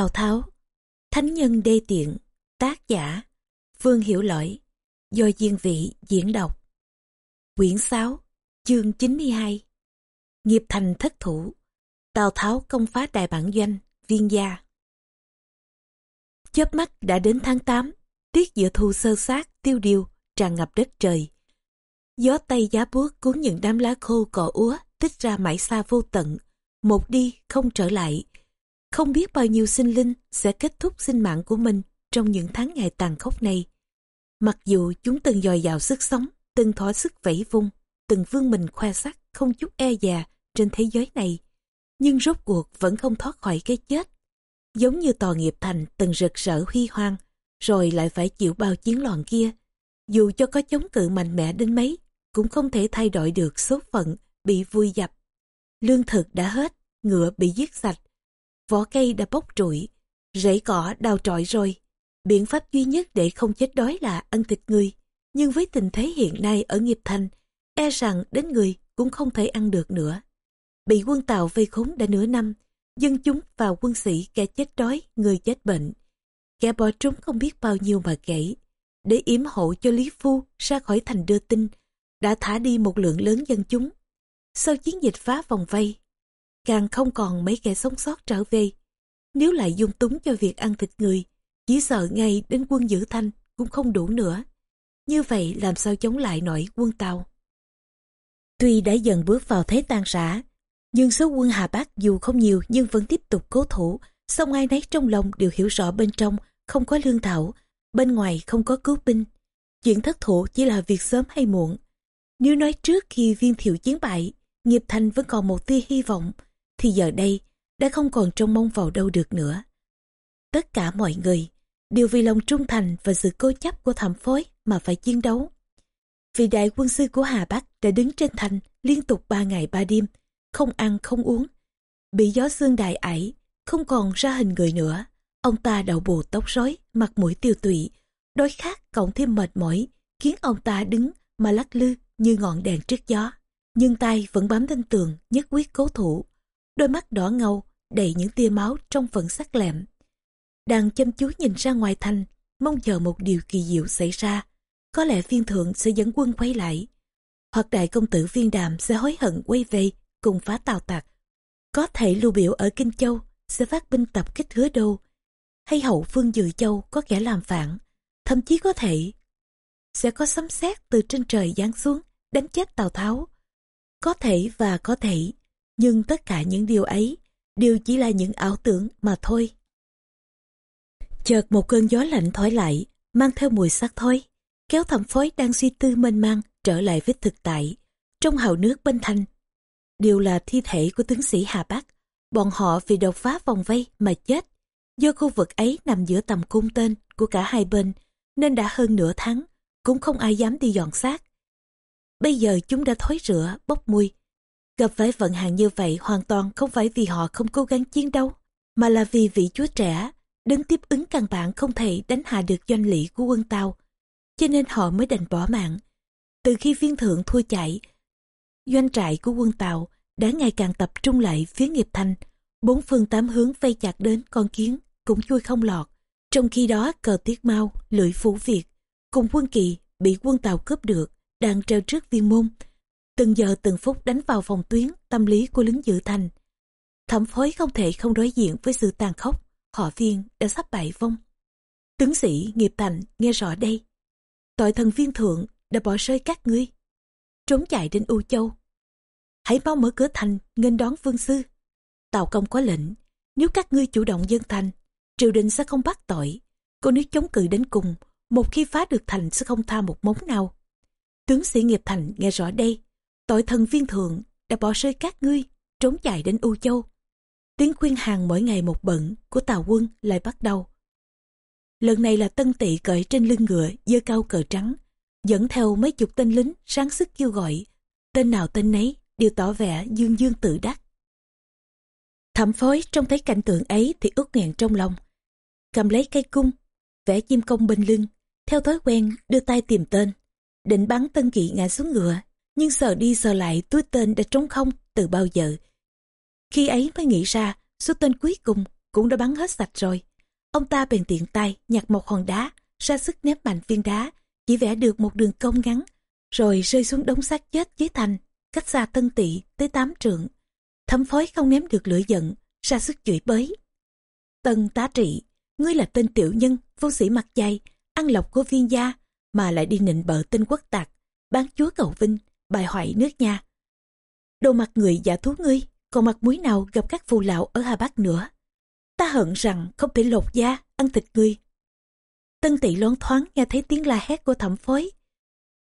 Tào Tháo, Thánh nhân đê tiện, Tác giả Phương Hiểu Lỗi, Do Diên Vị diễn đọc. Quyển 6 Chương 92 Nghiệp thành thất thủ Tào Tháo công phá đại bản doanh, Viên gia. Chớp mắt đã đến tháng 8 Tiết giữa thu sơ sát tiêu điều Tràn ngập đất trời. Gió tây giá buốt cuốn những đám lá khô cỏ úa, Tích ra mãi xa vô tận, Một đi không trở lại không biết bao nhiêu sinh linh sẽ kết thúc sinh mạng của mình trong những tháng ngày tàn khốc này. Mặc dù chúng từng dòi dào sức sống, từng thỏa sức vẫy vung, từng vương mình khoe sắc không chút e già trên thế giới này, nhưng rốt cuộc vẫn không thoát khỏi cái chết. Giống như tòa nghiệp thành từng rực rỡ huy hoang, rồi lại phải chịu bao chiến loạn kia. Dù cho có chống cự mạnh mẽ đến mấy, cũng không thể thay đổi được số phận bị vui dập. Lương thực đã hết, ngựa bị giết sạch, vỏ cây đã bốc trụi, rễ cỏ đào trọi rồi. Biện pháp duy nhất để không chết đói là ăn thịt người. Nhưng với tình thế hiện nay ở nghiệp thành, e rằng đến người cũng không thể ăn được nữa. Bị quân Tàu vây khốn đã nửa năm, dân chúng và quân sĩ kẻ chết đói, người chết bệnh. Kẻ bỏ trốn không biết bao nhiêu mà kể. Để yếm hộ cho Lý Phu ra khỏi thành đưa tin, đã thả đi một lượng lớn dân chúng. Sau chiến dịch phá vòng vây, càng không còn mấy kẻ sống sót trở về. Nếu lại dung túng cho việc ăn thịt người, chỉ sợ ngay đến quân giữ thanh cũng không đủ nữa. Như vậy làm sao chống lại nổi quân Tàu? Tuy đã dần bước vào thế tan rã, nhưng số quân Hà Bắc dù không nhiều nhưng vẫn tiếp tục cố thủ, song ai nấy trong lòng đều hiểu rõ bên trong không có lương thảo, bên ngoài không có cứu binh. Chuyện thất thủ chỉ là việc sớm hay muộn. Nếu nói trước khi viên thiệu chiến bại, nghiệp thành vẫn còn một tia hy vọng, thì giờ đây đã không còn trông mong vào đâu được nữa. Tất cả mọi người đều vì lòng trung thành và sự cố chấp của thẩm phối mà phải chiến đấu. Vị đại quân sư của Hà Bắc đã đứng trên thành liên tục ba ngày ba đêm, không ăn không uống. Bị gió xương đại ải, không còn ra hình người nữa. Ông ta đầu bù tóc rối, mặt mũi tiêu tụy, đói khát cộng thêm mệt mỏi, khiến ông ta đứng mà lắc lư như ngọn đèn trước gió. Nhưng tay vẫn bám lên tường, nhất quyết cố thủ đôi mắt đỏ ngầu, đầy những tia máu trong phần sắc lẹm. Đang chăm chú nhìn ra ngoài thành, mong chờ một điều kỳ diệu xảy ra. Có lẽ viên thượng sẽ dẫn quân quay lại. Hoặc đại công tử viên đàm sẽ hối hận quay về, cùng phá tào tặc có thể lưu biểu ở kinh châu sẽ phát binh tập kích hứa đô. Hay hậu phương dự châu có kẻ làm phản, thậm chí có thể sẽ có sấm sét từ trên trời giáng xuống, đánh chết tào tháo. Có thể và có thể nhưng tất cả những điều ấy đều chỉ là những ảo tưởng mà thôi. Chợt một cơn gió lạnh thổi lại, mang theo mùi xác thối, kéo thẩm phối đang suy tư mênh mang trở lại với thực tại. Trong hào nước bên thành, đều là thi thể của tướng sĩ Hà Bắc. Bọn họ vì đột phá vòng vây mà chết. Do khu vực ấy nằm giữa tầm cung tên của cả hai bên, nên đã hơn nửa tháng, cũng không ai dám đi dọn xác. Bây giờ chúng đã thối rửa, bốc mùi, Gặp phải vận hạn như vậy hoàn toàn không phải vì họ không cố gắng chiến đấu, mà là vì vị chúa trẻ đứng tiếp ứng căn bản không thể đánh hạ được doanh lý của quân Tàu. Cho nên họ mới đành bỏ mạng. Từ khi viên thượng thua chạy, doanh trại của quân Tàu đã ngày càng tập trung lại phía nghiệp thành, bốn phương tám hướng vây chặt đến con kiến cũng chui không lọt. Trong khi đó cờ tiết mau, lưỡi phủ Việt, cùng quân kỳ bị quân Tàu cướp được, đang treo trước viên môn, từng giờ từng phút đánh vào phòng tuyến tâm lý của lính dự thành. Thẩm phối không thể không đối diện với sự tàn khốc, họ viên đã sắp bại vong. Tướng sĩ nghiệp thành nghe rõ đây. Tội thần viên thượng đã bỏ rơi các ngươi. Trốn chạy đến U Châu. Hãy mau mở cửa thành nghênh đón vương sư. Tào công có lệnh, nếu các ngươi chủ động dân thành, triều đình sẽ không bắt tội. Còn nếu chống cự đến cùng, một khi phá được thành sẽ không tha một móng nào. Tướng sĩ nghiệp thành nghe rõ đây, tội thần viên thượng đã bỏ rơi các ngươi, trốn chạy đến u châu. Tiếng khuyên hàng mỗi ngày một bận của tào quân lại bắt đầu. Lần này là tân tỵ cởi trên lưng ngựa, dơ cao cờ trắng, dẫn theo mấy chục tên lính sáng sức kêu gọi. Tên nào tên nấy đều tỏ vẻ dương dương tự đắc. Thẩm phối trông thấy cảnh tượng ấy thì ước nghẹn trong lòng. Cầm lấy cây cung, vẽ chim công bên lưng, theo thói quen đưa tay tìm tên, định bắn tân kỵ ngã xuống ngựa nhưng sờ đi sờ lại túi tên đã trống không từ bao giờ. Khi ấy mới nghĩ ra số tên cuối cùng cũng đã bắn hết sạch rồi. Ông ta bèn tiện tay nhặt một hòn đá, ra sức ném mạnh viên đá, chỉ vẽ được một đường cong ngắn, rồi rơi xuống đống xác chết dưới thành, cách xa tân tỵ tới tám trượng. Thấm phối không ném được lửa giận, ra sức chửi bới. Tân tá trị, ngươi là tên tiểu nhân, vô sĩ mặt dày, ăn lộc của viên gia, mà lại đi nịnh bợ tên quốc tạc, bán chúa cầu vinh, bài hoại nước nhà. Đồ mặt người giả thú ngươi, còn mặt muối nào gặp các phù lão ở Hà Bắc nữa. Ta hận rằng không thể lột da, ăn thịt ngươi. Tân tỵ loáng thoáng nghe thấy tiếng la hét của thẩm phối.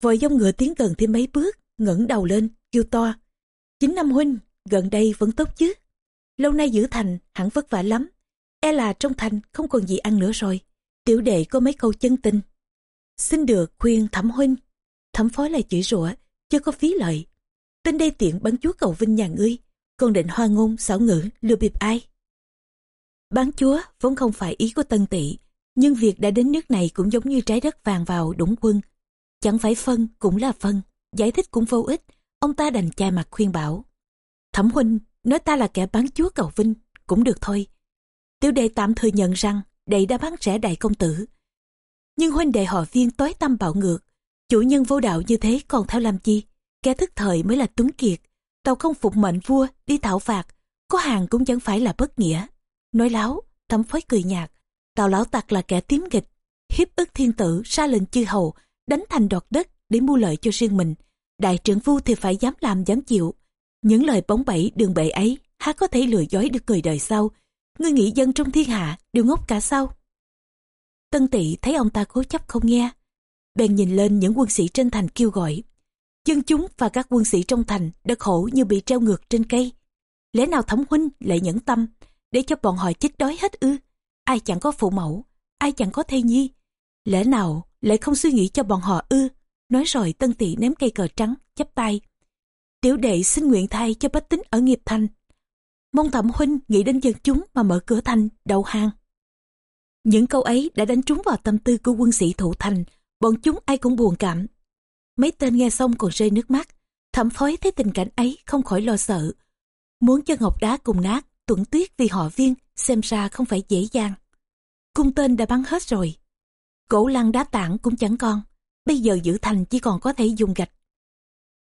Vội dông ngựa tiến gần thêm mấy bước, ngẩng đầu lên, kêu to. Chính năm huynh, gần đây vẫn tốt chứ. Lâu nay giữ thành, hẳn vất vả lắm. E là trong thành không còn gì ăn nữa rồi. Tiểu đệ có mấy câu chân tình. Xin được khuyên thẩm huynh. Thẩm phối lại chửi rủa, chưa có phí lợi. Tên đây tiện bắn chúa cầu vinh nhà ngươi, còn định hoa ngôn, xảo ngữ, lừa bịp ai. Bán chúa vốn không phải ý của tân tỵ, nhưng việc đã đến nước này cũng giống như trái đất vàng vào đũng quân. Chẳng phải phân cũng là phân, giải thích cũng vô ích, ông ta đành chai mặt khuyên bảo. Thẩm huynh, nói ta là kẻ bán chúa cầu vinh, cũng được thôi. Tiểu đệ tạm thừa nhận rằng đệ đã bán rẻ đại công tử. Nhưng huynh đệ họ viên tối tâm bạo ngược, chủ nhân vô đạo như thế còn theo làm chi? Kẻ thức thời mới là tuấn kiệt, tàu không phục mệnh vua đi thảo phạt, có hàng cũng chẳng phải là bất nghĩa. Nói láo, thấm phối cười nhạt, tào lão tặc là kẻ tím nghịch, hiếp ức thiên tử ra lệnh chư hầu, đánh thành đoạt đất để mua lợi cho riêng mình. Đại trưởng phu thì phải dám làm dám chịu. Những lời bóng bẩy đường bệ ấy, há có thể lừa dối được người đời sau. Ngươi nghĩ dân trong thiên hạ đều ngốc cả sao? Tân tỵ thấy ông ta cố chấp không nghe. Bèn nhìn lên những quân sĩ trên thành kêu gọi. Dân chúng và các quân sĩ trong thành đã khổ như bị treo ngược trên cây. Lẽ nào thẩm huynh lại nhẫn tâm để cho bọn họ chết đói hết ư? Ai chẳng có phụ mẫu, ai chẳng có thê nhi. Lẽ nào lại không suy nghĩ cho bọn họ ư? Nói rồi tân tỵ ném cây cờ trắng, chắp tay. Tiểu đệ xin nguyện thay cho bách tính ở nghiệp thành. Mong thẩm huynh nghĩ đến dân chúng mà mở cửa thành, đầu hàng. Những câu ấy đã đánh trúng vào tâm tư của quân sĩ thủ thành, bọn chúng ai cũng buồn cảm. Mấy tên nghe xong còn rơi nước mắt, thẩm phối thấy tình cảnh ấy không khỏi lo sợ. Muốn cho ngọc đá cùng nát, tuẩn tuyết vì họ viên, xem ra không phải dễ dàng. Cung tên đã bắn hết rồi. Cổ lăng đá tảng cũng chẳng còn, bây giờ giữ thành chỉ còn có thể dùng gạch.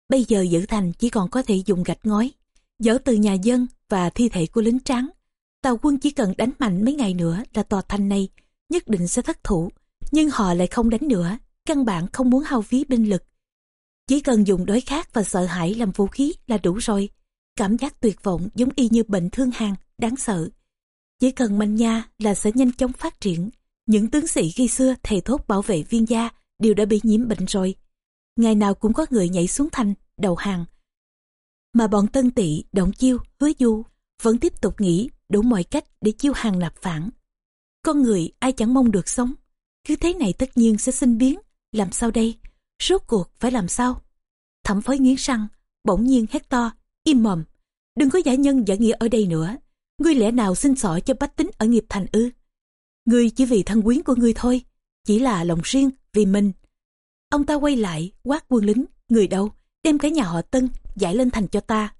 Bây giờ giữ thành chỉ còn có thể dùng gạch ngói, dỡ từ nhà dân và thi thể của lính trắng Tàu quân chỉ cần đánh mạnh mấy ngày nữa là tòa thành này nhất định sẽ thất thủ. Nhưng họ lại không đánh nữa, căn bản không muốn hao phí binh lực. Chỉ cần dùng đối khác và sợ hãi làm vũ khí là đủ rồi. Cảm giác tuyệt vọng giống y như bệnh thương hàn, đáng sợ. Chỉ cần manh nha là sẽ nhanh chóng phát triển. Những tướng sĩ khi xưa thầy thốt bảo vệ viên gia đều đã bị nhiễm bệnh rồi. Ngày nào cũng có người nhảy xuống thành, đầu hàng. Mà bọn tân tỵ, động chiêu, hứa du vẫn tiếp tục nghĩ đủ mọi cách để chiêu hàng nạp phản. Con người ai chẳng mong được sống, cứ thế này tất nhiên sẽ sinh biến, làm sao đây? Rốt cuộc phải làm sao? Thẩm phối nghiến răng, bỗng nhiên hét to, im mồm. đừng có giả nhân giả nghĩa ở đây nữa. Ngươi lẽ nào xin xỏ cho bách tính ở nghiệp thành ư? Ngươi chỉ vì thân quyến của ngươi thôi, chỉ là lòng riêng, vì mình. Ông ta quay lại, quát quân lính, người đâu, đem cái nhà họ Tân giải lên thành cho ta.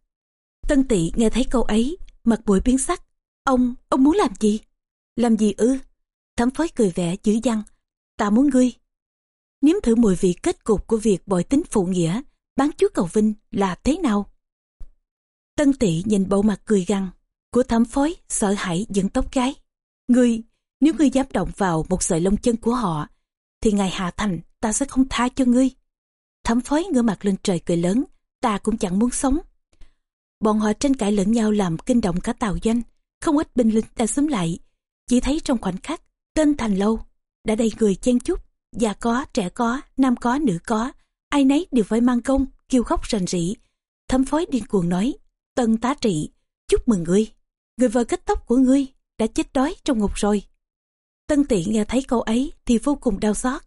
Tân tỵ nghe thấy câu ấy, mặt mũi biến sắc, Ông, ông muốn làm gì? Làm gì ư? Thẩm phối cười vẻ dữ dằn. Ta muốn ngươi. Nếm thử mùi vị kết cục của việc bội tính phụ nghĩa, bán chúa cầu vinh là thế nào? Tân tị nhìn bộ mặt cười gằn của thám phối sợ hãi dựng tóc gái. Ngươi, nếu ngươi dám động vào một sợi lông chân của họ, thì ngày hạ thành ta sẽ không tha cho ngươi. thám phối ngửa mặt lên trời cười lớn, ta cũng chẳng muốn sống. Bọn họ tranh cãi lẫn nhau làm kinh động cả tàu doanh. Không ít binh lính đã xúm lại, chỉ thấy trong khoảnh khắc, tên thành lâu, đã đầy người chen chúc, già có, trẻ có, nam có, nữ có, ai nấy đều phải mang công, kêu khóc rành rỉ. Thấm phói điên cuồng nói, tân tá trị, chúc mừng ngươi, người vợ kết tóc của ngươi đã chết đói trong ngục rồi. Tân tị nghe thấy câu ấy thì vô cùng đau xót.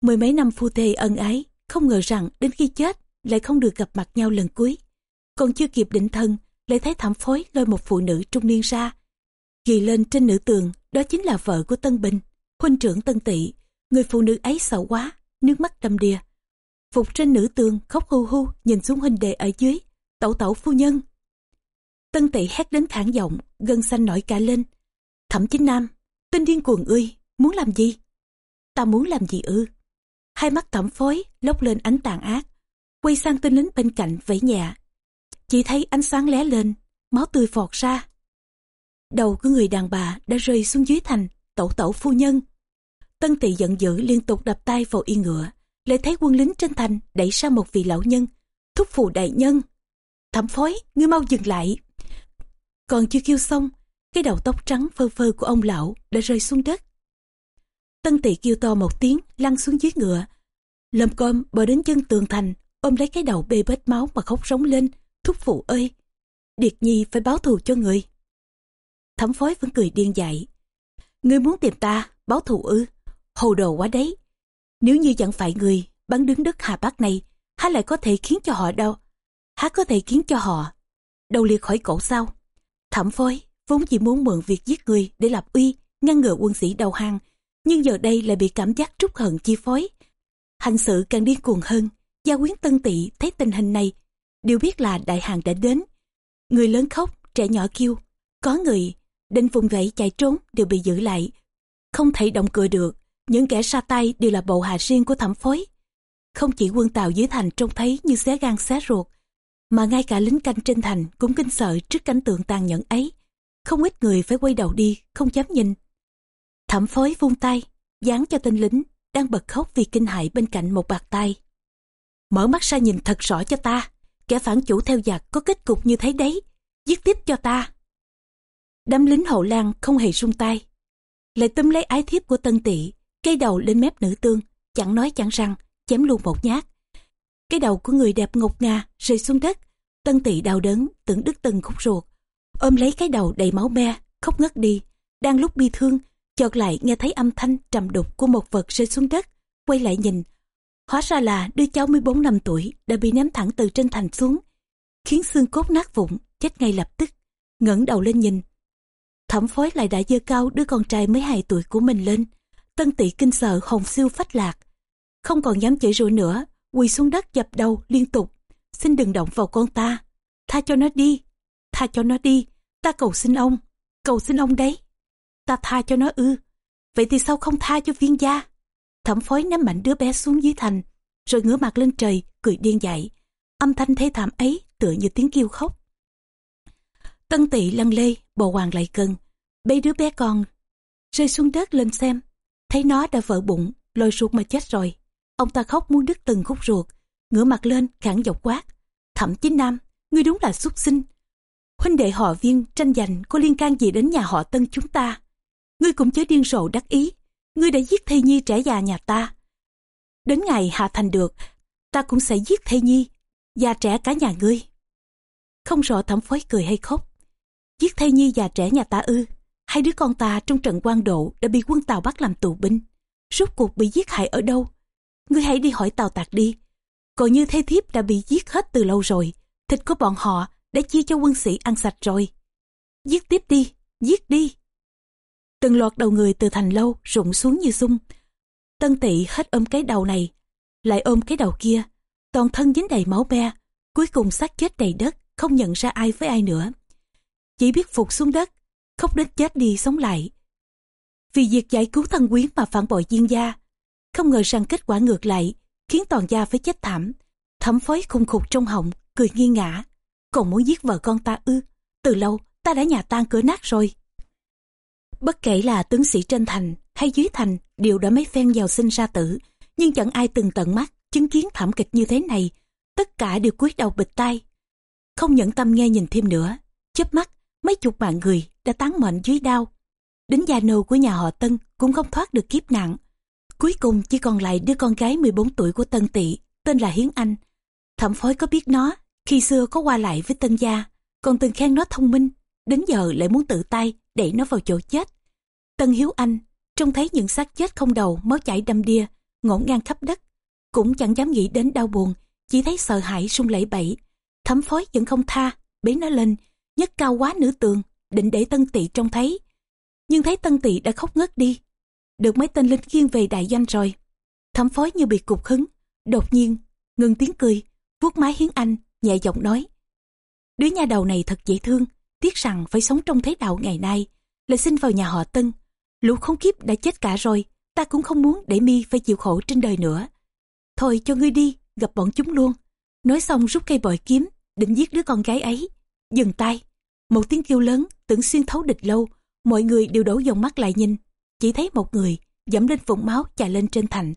Mười mấy năm phu thê ân ái, không ngờ rằng đến khi chết lại không được gặp mặt nhau lần cuối. Còn chưa kịp định thân lại thấy thảm phối lôi một phụ nữ trung niên ra. Ghi lên trên nữ tường, đó chính là vợ của Tân Bình, huynh trưởng Tân Tị. Người phụ nữ ấy sợ quá, nước mắt đầm đìa. Phục trên nữ tường khóc hu hu nhìn xuống huynh đệ ở dưới, tẩu tẩu phu nhân. Tân Tị hét đến khản giọng, gân xanh nổi cả lên. Thẩm chính nam, tên điên cuồng ơi muốn làm gì? Ta muốn làm gì ư? Hai mắt thẩm phối lốc lên ánh tàn ác, quay sang tên lính bên cạnh vẫy nhẹ. Chỉ thấy ánh sáng lé lên, máu tươi phọt ra. Đầu của người đàn bà đã rơi xuống dưới thành, tẩu tẩu phu nhân. Tân tỵ giận dữ liên tục đập tay vào yên ngựa, lại thấy quân lính trên thành đẩy ra một vị lão nhân, thúc phụ đại nhân. Thẩm phối, ngươi mau dừng lại. Còn chưa kêu xong, cái đầu tóc trắng phơ phơ của ông lão đã rơi xuống đất. Tân tỵ kêu to một tiếng, lăn xuống dưới ngựa. lầm com bò đến chân tường thành, ôm lấy cái đầu bê bết máu mà khóc rống lên. Thúc phụ ơi, Điệt Nhi phải báo thù cho người. Thẩm phối vẫn cười điên dại. Ngươi muốn tìm ta, báo thù ư? Hồ đồ quá đấy. Nếu như chẳng phải người bắn đứng đất Hà Bắc này, há lại có thể khiến cho họ đâu? Há có thể khiến cho họ đầu liệt khỏi cổ sao? Thẩm phối vốn chỉ muốn mượn việc giết người để lập uy, ngăn ngừa quân sĩ đầu hàng, nhưng giờ đây lại bị cảm giác trút hận chi phối. Hành sự càng điên cuồng hơn, gia quyến tân tỵ thấy tình hình này, đều biết là đại hàng đã đến. Người lớn khóc, trẻ nhỏ kêu, có người định vùng vẫy chạy trốn đều bị giữ lại, không thể động cửa được. Những kẻ ra tay đều là bộ hạ riêng của thẩm phối. Không chỉ quân tàu dưới thành trông thấy như xé gan xé ruột, mà ngay cả lính canh trên thành cũng kinh sợ trước cảnh tượng tàn nhẫn ấy. Không ít người phải quay đầu đi, không dám nhìn. Thẩm phối vung tay, dán cho tên lính, đang bật khóc vì kinh hại bên cạnh một bạc tay. Mở mắt ra nhìn thật rõ cho ta, kẻ phản chủ theo giặc có kết cục như thế đấy, giết tiếp cho ta. Đám lính hậu lan không hề rung tay, lại túm lấy ái thiếp của tân tỵ, cây đầu lên mép nữ tương, chẳng nói chẳng rằng chém luôn một nhát. Cái đầu của người đẹp ngục ngà rơi xuống đất, tân tỵ đau đớn, tưởng đứt từng khúc ruột, ôm lấy cái đầu đầy máu me, khóc ngất đi. Đang lúc bi thương, chợt lại nghe thấy âm thanh trầm đục của một vật rơi xuống đất, quay lại nhìn. Hóa ra là đứa cháu 14 năm tuổi đã bị ném thẳng từ trên thành xuống, khiến xương cốt nát vụn, chết ngay lập tức. ngẩng đầu lên nhìn. Thẩm phối lại đã dơ cao đứa con trai mới hai tuổi của mình lên. Tân tỵ kinh sợ hồn siêu phách lạc. Không còn dám chửi rủa nữa, quỳ xuống đất dập đầu liên tục. Xin đừng động vào con ta. Tha cho nó đi, tha cho nó đi, ta cầu xin ông, cầu xin ông đấy. Ta tha cho nó ư, vậy thì sao không tha cho viên gia? Thẩm phối ném mạnh đứa bé xuống dưới thành, rồi ngửa mặt lên trời, cười điên dại. Âm thanh thê thảm ấy tựa như tiếng kêu khóc. Tân tỵ lăn lê, bồ hoàng lại gần, bế đứa bé con, rơi xuống đất lên xem, thấy nó đã vỡ bụng, lôi ruột mà chết rồi. Ông ta khóc muốn đứt từng khúc ruột, ngửa mặt lên, khẳng dọc quát. Thẩm chính nam, ngươi đúng là xuất sinh, huynh đệ họ viên tranh giành có liên can gì đến nhà họ tân chúng ta? Ngươi cũng chớ điên rồ đắc ý. Ngươi đã giết thê nhi trẻ già nhà ta. Đến ngày hạ thành được ta cũng sẽ giết thê nhi già trẻ cả nhà ngươi. Không rõ thẩm phối cười hay khóc. Giết thê nhi già trẻ nhà ta ư? Hai đứa con ta trong trận quan độ đã bị quân tàu bắt làm tù binh rốt cuộc bị giết hại ở đâu ngươi hãy đi hỏi tàu tạc đi còn như thê thiếp đã bị giết hết từ lâu rồi thịt của bọn họ đã chia cho quân sĩ ăn sạch rồi. Giết tiếp đi, giết đi. Từng loạt đầu người từ thành lâu rụng xuống như sung. Tân tỵ hết ôm cái đầu này, lại ôm cái đầu kia, toàn thân dính đầy máu be, cuối cùng xác chết đầy đất, không nhận ra ai với ai nữa. Chỉ biết phục xuống đất, khóc đến chết đi sống lại. Vì việc giải cứu thân quyến mà phản bội diên gia, không ngờ rằng kết quả ngược lại, khiến toàn gia phải chết thảm. Thẩm phối khung khục trong họng, cười nghiêng ngã còn muốn giết vợ con ta ư từ lâu ta đã nhà tan cửa nát rồi bất kể là tướng sĩ trên thành hay dưới thành đều đã mấy phen giàu sinh ra tử nhưng chẳng ai từng tận mắt chứng kiến thảm kịch như thế này tất cả đều cúi đầu bịch tay không nhẫn tâm nghe nhìn thêm nữa chớp mắt mấy chục mạng người đã tán mệnh dưới đao đến gia nô của nhà họ tân cũng không thoát được kiếp nạn cuối cùng chỉ còn lại đứa con gái 14 tuổi của tân Tị, tên là hiến anh thẩm phối có biết nó khi xưa có qua lại với tân gia, còn từng khen nó thông minh, đến giờ lại muốn tự tay đẩy nó vào chỗ chết. Tân Hiếu Anh, trông thấy những xác chết không đầu, máu chảy đâm đia, ngổn ngang khắp đất, cũng chẳng dám nghĩ đến đau buồn, chỉ thấy sợ hãi sung lẩy bẩy. Thẩm phối vẫn không tha, bế nó lên, nhấc cao quá nửa tường, định để tân tỵ trông thấy. Nhưng thấy tân tỵ đã khóc ngất đi, được mấy tên lính khiêng về đại doanh rồi. Thẩm phối như bị cục hứng, đột nhiên, ngừng tiếng cười, vuốt mái hiến anh, nhẹ giọng nói. Đứa nhà đầu này thật dễ thương, tiếc rằng phải sống trong thế đạo ngày nay, lại sinh vào nhà họ Tân. Lũ không kiếp đã chết cả rồi, ta cũng không muốn để mi phải chịu khổ trên đời nữa. Thôi cho ngươi đi, gặp bọn chúng luôn. Nói xong rút cây bội kiếm, định giết đứa con gái ấy. Dừng tay. Một tiếng kêu lớn, tưởng xuyên thấu địch lâu. Mọi người đều đổ dòng mắt lại nhìn. Chỉ thấy một người, dẫm lên vũng máu chạy lên trên thành.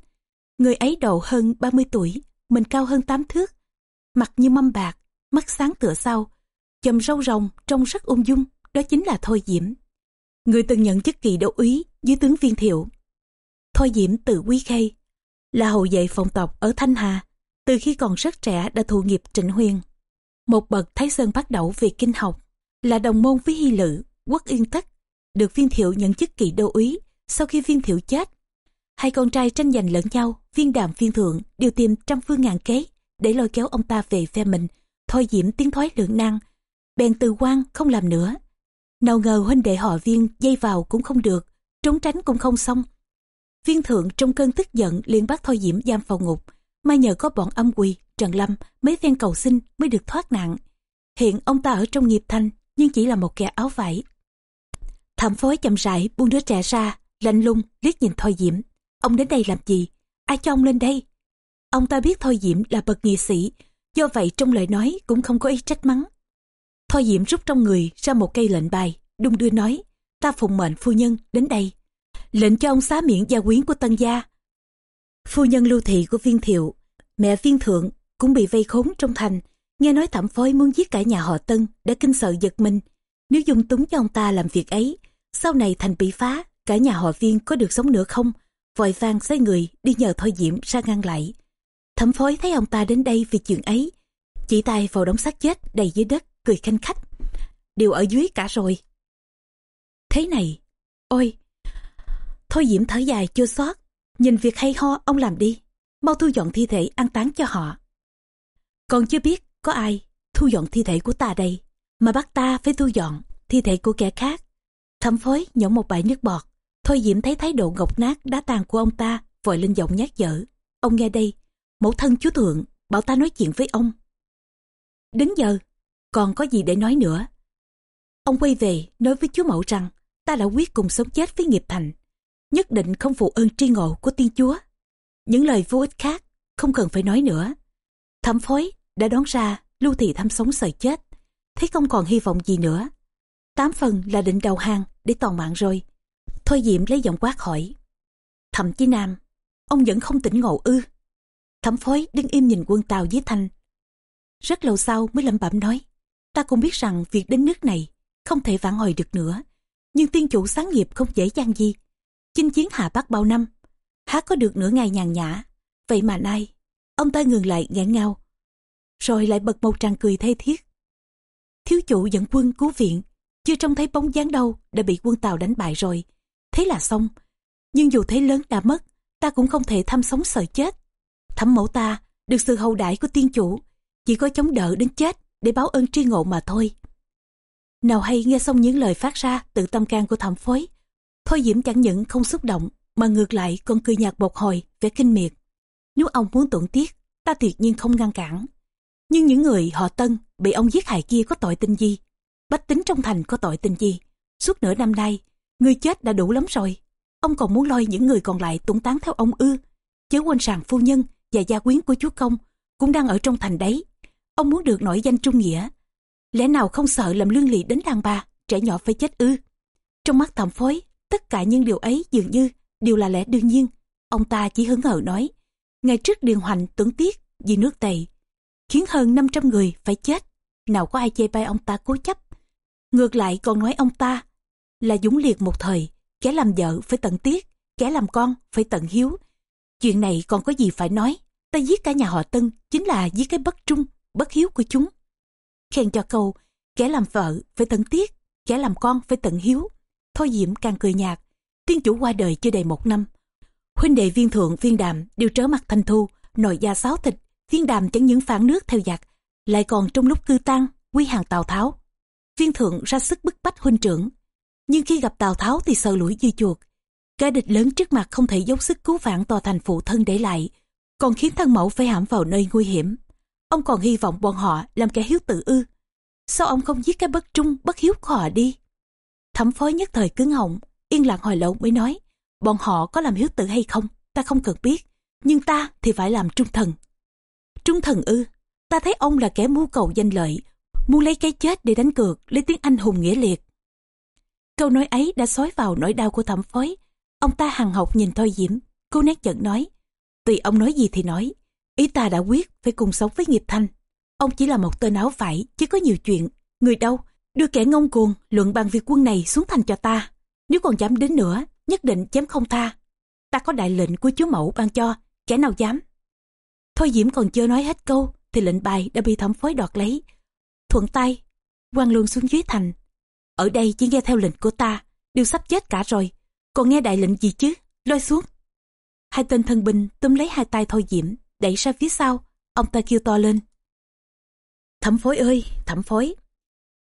Người ấy độ hơn 30 tuổi, mình cao hơn 8 thước. Mặt như mâm bạc, mắt sáng tựa sau. Chầm râu rồng, trông rất ung dung, đó chính là Thôi Diễm. Người từng nhận chức kỳ đô úy dưới tướng viên thiệu. Thôi Diễm từ Quý Khê, là hậu vệ phong tộc ở Thanh Hà, từ khi còn rất trẻ đã thụ nghiệp Trịnh Huyền. Một bậc Thái Sơn bắt đầu về kinh học, là đồng môn với Hy Lự, Quốc Yên Tất, được viên thiệu nhận chức kỳ đô úy sau khi viên thiệu chết. Hai con trai tranh giành lẫn nhau, viên đàm viên thượng đều tìm trăm phương ngàn kế để lôi kéo ông ta về phe mình. Thôi diễm tiếng thoái lượng năng, bèn từ quan không làm nữa. Nào ngờ huynh đệ họ viên dây vào cũng không được, trốn tránh cũng không xong. Viên thượng trong cơn tức giận liền bắt Thôi Diễm giam vào ngục, may nhờ có bọn âm quỳ, Trần Lâm, mấy phen cầu xin mới được thoát nạn. Hiện ông ta ở trong nghiệp thanh, nhưng chỉ là một kẻ áo vải. Thẩm phối chậm rãi buông đứa trẻ ra, lạnh lùng liếc nhìn Thôi Diễm. Ông đến đây làm gì? Ai cho ông lên đây? Ông ta biết Thôi Diễm là bậc nghị sĩ, do vậy trong lời nói cũng không có ý trách mắng. Thôi Diễm rút trong người ra một cây lệnh bài, đung đưa nói, ta phụng mệnh phu nhân đến đây. Lệnh cho ông xá miệng gia quyến của tân gia. Phu nhân lưu thị của viên thiệu, mẹ viên thượng cũng bị vây khốn trong thành, nghe nói thẩm phối muốn giết cả nhà họ tân đã kinh sợ giật mình. Nếu dung túng cho ông ta làm việc ấy, sau này thành bị phá, cả nhà họ viên có được sống nữa không? Vội vàng xoay người đi nhờ Thôi Diễm ra ngăn lại. Thẩm phối thấy ông ta đến đây vì chuyện ấy, chỉ tay vào đống xác chết đầy dưới đất, cười khanh khách. Đều ở dưới cả rồi. Thế này, ôi, Thôi Diễm thở dài chưa xót, nhìn việc hay ho ông làm đi, mau thu dọn thi thể an táng cho họ. Còn chưa biết có ai thu dọn thi thể của ta đây, mà bắt ta phải thu dọn thi thể của kẻ khác. Thẩm phối nhổ một bãi nước bọt, Thôi Diễm thấy thái độ ngọc nát đá tàn của ông ta, vội lên giọng nhát dở. Ông nghe đây, mẫu thân chúa thượng, bảo ta nói chuyện với ông. Đến giờ, còn có gì để nói nữa. Ông quay về nói với chúa mẫu rằng ta đã quyết cùng sống chết với nghiệp thành. Nhất định không phụ ơn tri ngộ của tiên chúa. Những lời vô ích khác, không cần phải nói nữa. Thẩm phối đã đón ra lưu thị thăm sống sợi chết. Thấy không còn hy vọng gì nữa. Tám phần là định đầu hàng để toàn mạng rồi. Thôi Diệm lấy giọng quát hỏi. Thậm chí Nam, ông vẫn không tỉnh ngộ ư. Thẩm phối đứng im nhìn quân tàu dưới thanh. Rất lâu sau mới lẩm bẩm nói. Ta cũng biết rằng việc đến nước này không thể vãn hồi được nữa. Nhưng tiên chủ sáng nghiệp không dễ dàng gì. Chinh chiến Hà Bắc bao năm, há có được nửa ngày nhàn nhã. Vậy mà nay, ông ta ngừng lại nghẹn ngào. Rồi lại bật một tràng cười thê thiết. Thiếu chủ dẫn quân cứu viện, chưa trông thấy bóng dáng đâu đã bị quân Tàu đánh bại rồi. Thế là xong. Nhưng dù thế lớn đã mất, ta cũng không thể thăm sống sợ chết. Thẩm mẫu ta, được sự hậu đãi của tiên chủ, chỉ có chống đỡ đến chết để báo ơn tri ngộ mà thôi. Nào hay nghe xong những lời phát ra từ tâm can của thẩm phối, Thôi Diễm chẳng những không xúc động, mà ngược lại còn cười nhạt một hồi, vẻ kinh miệt. Nếu ông muốn tổn tiết, ta tuyệt nhiên không ngăn cản. Nhưng những người họ Tân bị ông giết hại kia có tội tình gì? Bách tính trong thành có tội tình gì? Suốt nửa năm nay, người chết đã đủ lắm rồi. Ông còn muốn lôi những người còn lại tuấn tán theo ông ư. Chớ quên rằng phu nhân và gia quyến của chúa công cũng đang ở trong thành đấy. Ông muốn được nổi danh trung nghĩa. Lẽ nào không sợ làm lương lì đến đàn bà, trẻ nhỏ phải chết ư? Trong mắt thẩm phối, tất cả những điều ấy dường như đều là lẽ đương nhiên. Ông ta chỉ hứng hờ nói, ngày trước điền hoành tuấn tiết vì nước tày khiến hơn 500 người phải chết. Nào có ai chê bai ông ta cố chấp. Ngược lại còn nói ông ta là dũng liệt một thời, kẻ làm vợ phải tận tiết, kẻ làm con phải tận hiếu. Chuyện này còn có gì phải nói, ta giết cả nhà họ Tân chính là giết cái bất trung, bất hiếu của chúng. Khen cho câu, kẻ làm vợ phải tận tiết, kẻ làm con phải tận hiếu. Thôi Diễm càng cười nhạt, tiên chủ qua đời chưa đầy một năm. Huynh đệ viên thượng viên đàm đều trớ mặt thanh thu, nội da sáo thịt, viên đàm chẳng những phản nước theo giặc, lại còn trong lúc cư tăng, quy hàng Tào Tháo. Viên thượng ra sức bức bách huynh trưởng, nhưng khi gặp Tào Tháo thì sợ lũi như chuột. Cái địch lớn trước mặt không thể dốc sức cứu vãn tòa thành phụ thân để lại, còn khiến thân mẫu phải hãm vào nơi nguy hiểm. Ông còn hy vọng bọn họ làm kẻ hiếu tự ư. sao ông không giết cái bất trung bất hiếu của họ đi thẩm phối nhất thời cứng họng, yên lặng hồi lâu mới nói, bọn họ có làm hiếu tử hay không, ta không cần biết, nhưng ta thì phải làm trung thần. Trung thần ư? Ta thấy ông là kẻ mưu cầu danh lợi, muốn lấy cái chết để đánh cược lấy tiếng anh hùng nghĩa liệt. Câu nói ấy đã xói vào nỗi đau của thẩm phối. Ông ta hằng học nhìn thôi diễm cô nét giận nói, tùy ông nói gì thì nói, ý ta đã quyết phải cùng sống với nghiệp thanh. Ông chỉ là một tên áo vải, chứ có nhiều chuyện, người đâu đưa kẻ ngông cuồng, luận bằng việc quân này xuống thành cho ta. Nếu còn dám đến nữa, nhất định chém không tha. Ta có đại lệnh của chúa mẫu ban cho, kẻ nào dám. Thôi diễm còn chưa nói hết câu, thì lệnh bài đã bị thẩm phối đoạt lấy. Thuận tay quăng luôn xuống dưới thành. Ở đây chỉ nghe theo lệnh của ta, đều sắp chết cả rồi. Còn nghe đại lệnh gì chứ? Lôi xuống. Hai tên thân binh túm lấy hai tay thôi diễm, đẩy ra phía sau. Ông ta kêu to lên. Thẩm phối ơi, thẩm phối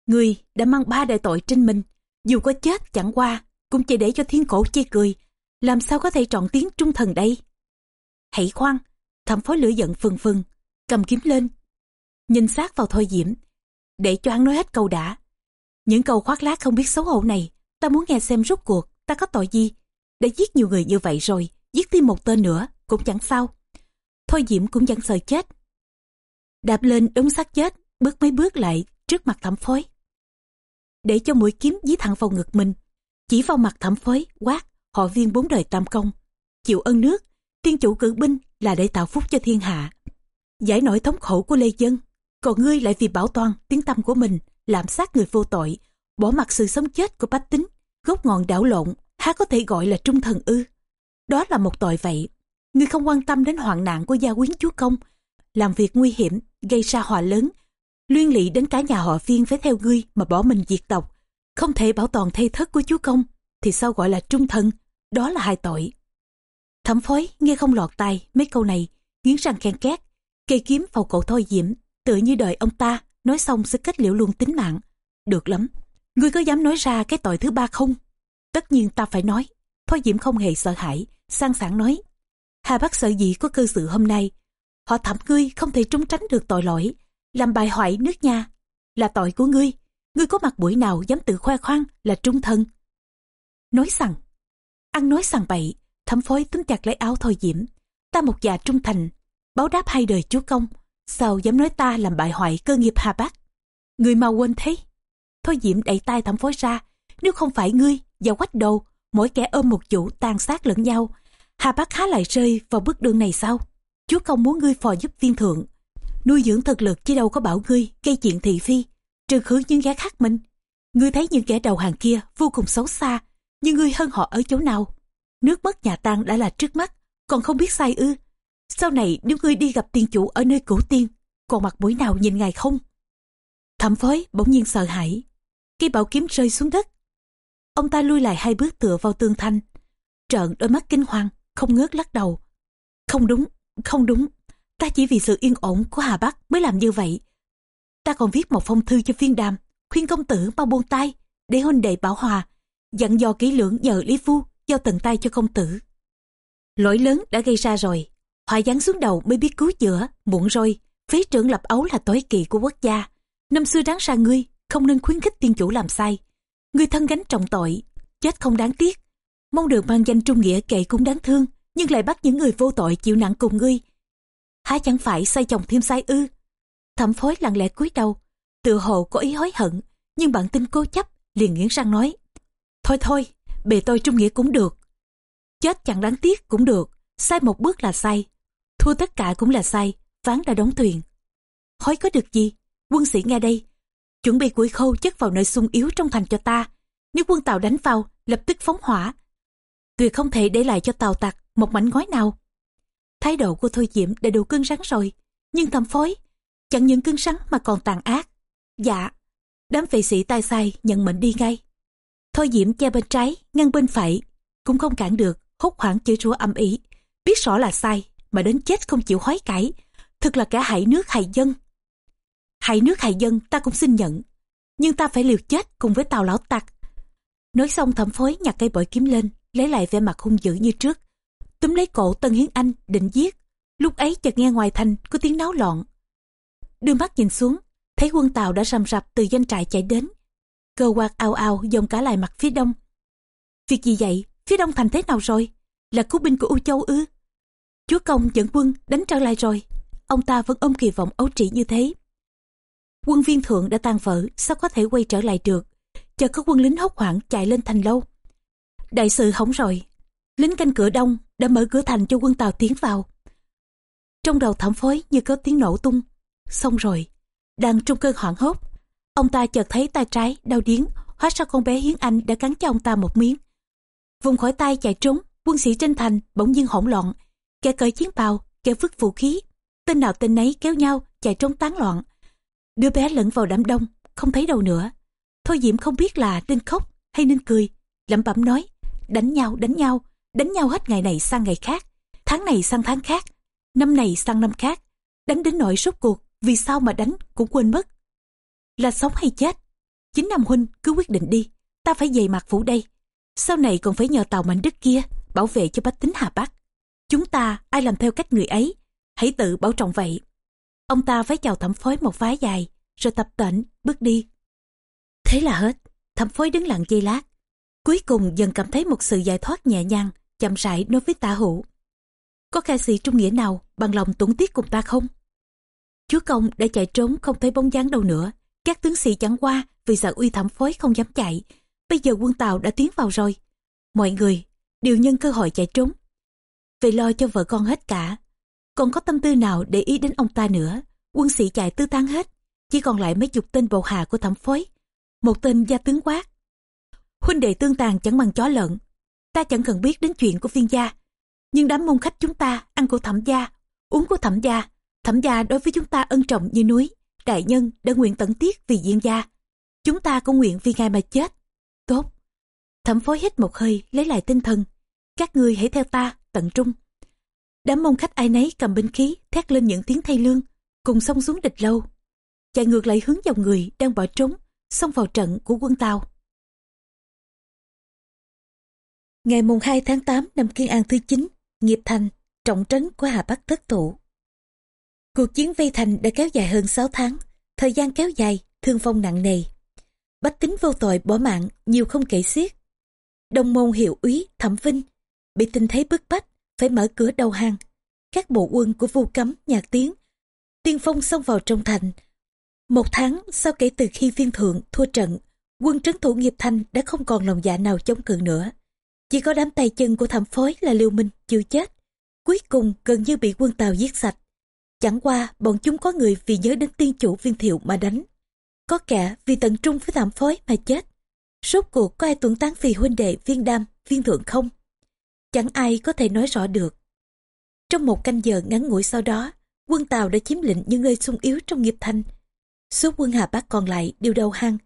người đã mang ba đại tội trên mình. Dù có chết chẳng qua, cũng chỉ để cho thiên cổ chê cười. Làm sao có thể trọn tiếng trung thần đây? Hãy khoan, thẩm phối lửa giận phừng phừng, cầm kiếm lên. Nhìn sát vào thôi diễm, để cho hắn nói hết câu đã. Những câu khoác lác không biết xấu hổ này, ta muốn nghe xem rốt cuộc ta có tội gì. Đã giết nhiều người như vậy rồi, giết thêm một tên nữa, cũng chẳng sao. Thôi diễm cũng chẳng sợ chết. Đạp lên đống xác chết, bước mấy bước lại trước mặt thẩm phối để cho mũi kiếm dí thẳng vào ngực mình. Chỉ vào mặt thẩm phới, quát, họ viên bốn đời tam công. Chịu ơn nước, tiên chủ cử binh là để tạo phúc cho thiên hạ. Giải nỗi thống khổ của lê dân. Còn ngươi lại vì bảo toàn tiếng tâm của mình làm sát người vô tội, bỏ mặt sự sống chết của bách tính, gốc ngọn đảo lộn, há có thể gọi là trung thần ư? Đó là một tội vậy. Ngươi không quan tâm đến hoạn nạn của gia quyến chúa công, làm việc nguy hiểm, gây ra họa lớn liên lụy đến cả nhà họ phiên phải theo ngươi mà bỏ mình diệt tộc. Không thể bảo toàn thê thất của chúa công, thì sao gọi là trung thân? Đó là hai tội. Thẩm phối nghe không lọt tai mấy câu này, nghiến răng khen két. Cây kiếm vào cổ thôi diễm, tựa như đợi ông ta, nói xong sẽ kết liễu luôn tính mạng. Được lắm. Ngươi có dám nói ra cái tội thứ ba không? Tất nhiên ta phải nói. Thôi diễm không hề sợ hãi, sang sảng nói. Hà bác sợ gì có cơ sự hôm nay, họ thẩm ngươi không thể trốn tránh được tội lỗi làm bài hoại nước nhà. Là tội của ngươi. Ngươi có mặt buổi nào dám tự khoe khoang là trung thân? Nói rằng, ăn nói sằng bậy thẩm phối túm chặt lấy áo thôi diễm. Ta một già trung thành, báo đáp hai đời chúa công. Sao dám nói ta làm bại hoại cơ nghiệp hà Bắc. người mau quên thế. Thôi diễm đẩy tay thẩm phối ra. Nếu không phải ngươi và quách đầu, mỗi kẻ ôm một chủ tàn sát lẫn nhau, hà Bắc há lại rơi vào bước đường này sao? Chúa công muốn ngươi phò giúp viên thượng nuôi dưỡng thực lực chứ đâu có bảo ngươi, gây chuyện thị phi. Trừ khử những kẻ khác mình. Ngươi thấy những kẻ đầu hàng kia vô cùng xấu xa, nhưng ngươi hơn họ ở chỗ nào? Nước mất nhà tan đã là trước mắt, còn không biết sai ư? Sau này nếu ngươi đi gặp tiên chủ ở nơi cổ tiên, còn mặt mũi nào nhìn ngài không? Thẩm phối bỗng nhiên sợ hãi. Cây bảo kiếm rơi xuống đất. Ông ta lui lại hai bước tựa vào tường thanh trợn đôi mắt kinh hoàng, không ngớt lắc đầu. Không đúng không đúng ta chỉ vì sự yên ổn của hà bắc mới làm như vậy. Ta còn viết một phong thư cho phiên đàm, khuyên công tử mau buông tay, để huynh đệ bảo hòa dặn dò kỹ lưỡng nhờ lý phu giao tận tay cho công tử. Lỗi lớn đã gây ra rồi họa giáng xuống đầu mới biết cứu chữa, muộn rồi. Phế trưởng lập ấu là tối kỵ của quốc gia. Năm xưa đáng ra ngươi, không nên khuyến khích tiên chủ làm sai. Ngươi thân gánh trọng tội, chết không đáng tiếc. Mong được mang danh trung nghĩa kệ cũng đáng thương, nhưng lại bắt những người vô tội chịu nặng cùng ngươi há chẳng phải sai chồng thêm sai ư? Thẩm phối lặng lẽ cúi đầu, tự hồ có ý hối hận, nhưng bản tin cố chấp liền nghiến răng nói, thôi thôi, bề tôi trung nghĩa cũng được. Chết chẳng đáng tiếc cũng được, sai một bước là sai, thua tất cả cũng là sai, ván đã đóng thuyền. Hối có được gì? Quân sĩ nghe đây, chuẩn bị củi khô chất vào nơi sung yếu trong thành cho ta, nếu quân tàu đánh vào, lập tức phóng hỏa. Tuyệt không thể để lại cho tàu tặc một mảnh ngói nào thái độ của thôi diễm đã đủ cứng rắn rồi, nhưng thẩm phối, chẳng những cứng rắn mà còn tàn ác. Dạ đám vệ sĩ tai sai nhận mệnh đi ngay. Thôi diễm che bên trái ngăn bên phải, cũng không cản được, hốt hoảng chửi rủa âm ý biết rõ là sai, mà đến chết không chịu hối cải. Thực là cả hại nước hại dân. Hại nước hại dân ta cũng xin nhận, nhưng ta phải liều chết cùng với tàu lão tặc. Nói xong thẩm phối nhặt cây bội kiếm lên, lấy lại vẻ mặt hung dữ như trước túm lấy cổ tân hiến anh, định giết. Lúc ấy chợt nghe ngoài thành có tiếng náo loạn. Đưa mắt nhìn xuống, thấy quân tàu đã rầm rập từ danh trại chạy đến. Cơ quạt ao ao dòng cả lại mặt phía đông. Việc gì vậy? Phía đông thành thế nào rồi? Là cứu binh của u châu ư? Chúa công dẫn quân đánh trở lại rồi. Ông ta vẫn ôm kỳ vọng ấu trị như thế. Quân viên thượng đã tan vỡ, sao có thể quay trở lại được? Chờ có quân lính hốt hoảng chạy lên thành lâu. Đại sự hỏng rồi. Lính canh cửa đông đã mở cửa thành cho quân tàu tiến vào. Trong đầu thẩm phối như có tiếng nổ tung. Xong rồi, đang trong cơn hoảng hốt, ông ta chợt thấy tay trái đau điếng, hóa ra con bé hiến anh đã cắn cho ông ta một miếng. Vùng khỏi tay chạy trốn, quân sĩ trên thành bỗng nhiên hỗn loạn, kẻ cởi chiến bào, kẻ vứt vũ khí, tên nào tên nấy kéo nhau chạy trốn tán loạn. Đứa bé lẫn vào đám đông, không thấy đâu nữa. Thôi diễm không biết là nên khóc hay nên cười, lẩm bẩm nói, đánh nhau đánh nhau đánh nhau hết ngày này sang ngày khác, tháng này sang tháng khác, năm này sang năm khác, đánh đến nỗi rốt cuộc, vì sao mà đánh cũng quên mất. Là sống hay chết, chính nam huynh cứ quyết định đi, ta phải dày mặt phủ đây. Sau này còn phải nhờ tàu mạnh đức kia bảo vệ cho bách tính hà bắc. Chúng ta ai làm theo cách người ấy, hãy tự bảo trọng vậy. Ông ta phải chào thẩm phối một vái dài, rồi tập tễnh, bước đi. Thế là hết, thẩm phối đứng lặng giây lát. Cuối cùng dần cảm thấy một sự giải thoát nhẹ nhàng chậm rãi nói với tả hữu, có ca sĩ trung nghĩa nào bằng lòng tuấn tiết cùng ta không? Chúa công đã chạy trốn không thấy bóng dáng đâu nữa. Các tướng sĩ chẳng qua vì sợ uy thẩm phối không dám chạy. Bây giờ quân tàu đã tiến vào rồi. Mọi người đều nhân cơ hội chạy trốn. Về lo cho vợ con hết cả. Còn có tâm tư nào để ý đến ông ta nữa? Quân sĩ chạy tứ tán hết. Chỉ còn lại mấy chục tên bộ hạ của thẩm phối. Một tên gia tướng quát. Huynh đệ tương tàn chẳng bằng chó lợn ta chẳng cần biết đến chuyện của viên gia, nhưng đám môn khách chúng ta ăn của thẩm gia, uống của thẩm gia thẩm gia đối với chúng ta ân trọng như núi, đại nhân đã nguyện tận tiết vì viên gia. Chúng ta cũng nguyện vì ngài mà chết. Tốt. Thẩm phối hít một hơi, lấy lại tinh thần. Các ngươi hãy theo ta, tận trung. Đám môn khách ai nấy cầm binh khí, thét lên những tiếng thay lương, cùng xông xuống địch lâu. Chạy ngược lại hướng dòng người đang bỏ trốn, xông vào trận của quân tàu ngày mùng 2 tháng 8 năm kiên an thứ 9 nghiệp thành, trọng trấn của hà bắc thất thủ. Cuộc chiến vây thành đã kéo dài hơn 6 tháng, thời gian kéo dài, thương vong nặng nề. Bách tính vô tội bỏ mạng, nhiều không kể xiết. Đồng môn hiệu úy thẩm vinh bị tình thế bức bách, phải mở cửa đầu hàng. Các bộ quân của vu cấm, nhạc tiếng tiên phong xông vào trong thành. Một tháng sau kể từ khi viên thượng thua trận, quân trấn thủ nghiệp thành đã không còn lòng dạ nào chống cự nữa chỉ có đám tay chân của thẩm phối là liêu minh chưa chết cuối cùng gần như bị quân tàu giết sạch chẳng qua bọn chúng có người vì nhớ đến tiên chủ viên thiệu mà đánh có kẻ vì tận trung với thẩm phối mà chết Rốt cuộc có ai tuấn tán vì huynh đệ viên đam, viên thượng không? Chẳng ai có thể nói rõ được. Trong một canh giờ ngắn ngủi sau đó, quân Tàu đã chiếm lĩnh những nơi sung yếu trong nghiệp thành. Số quân Hà Bắc còn lại đều đầu hang.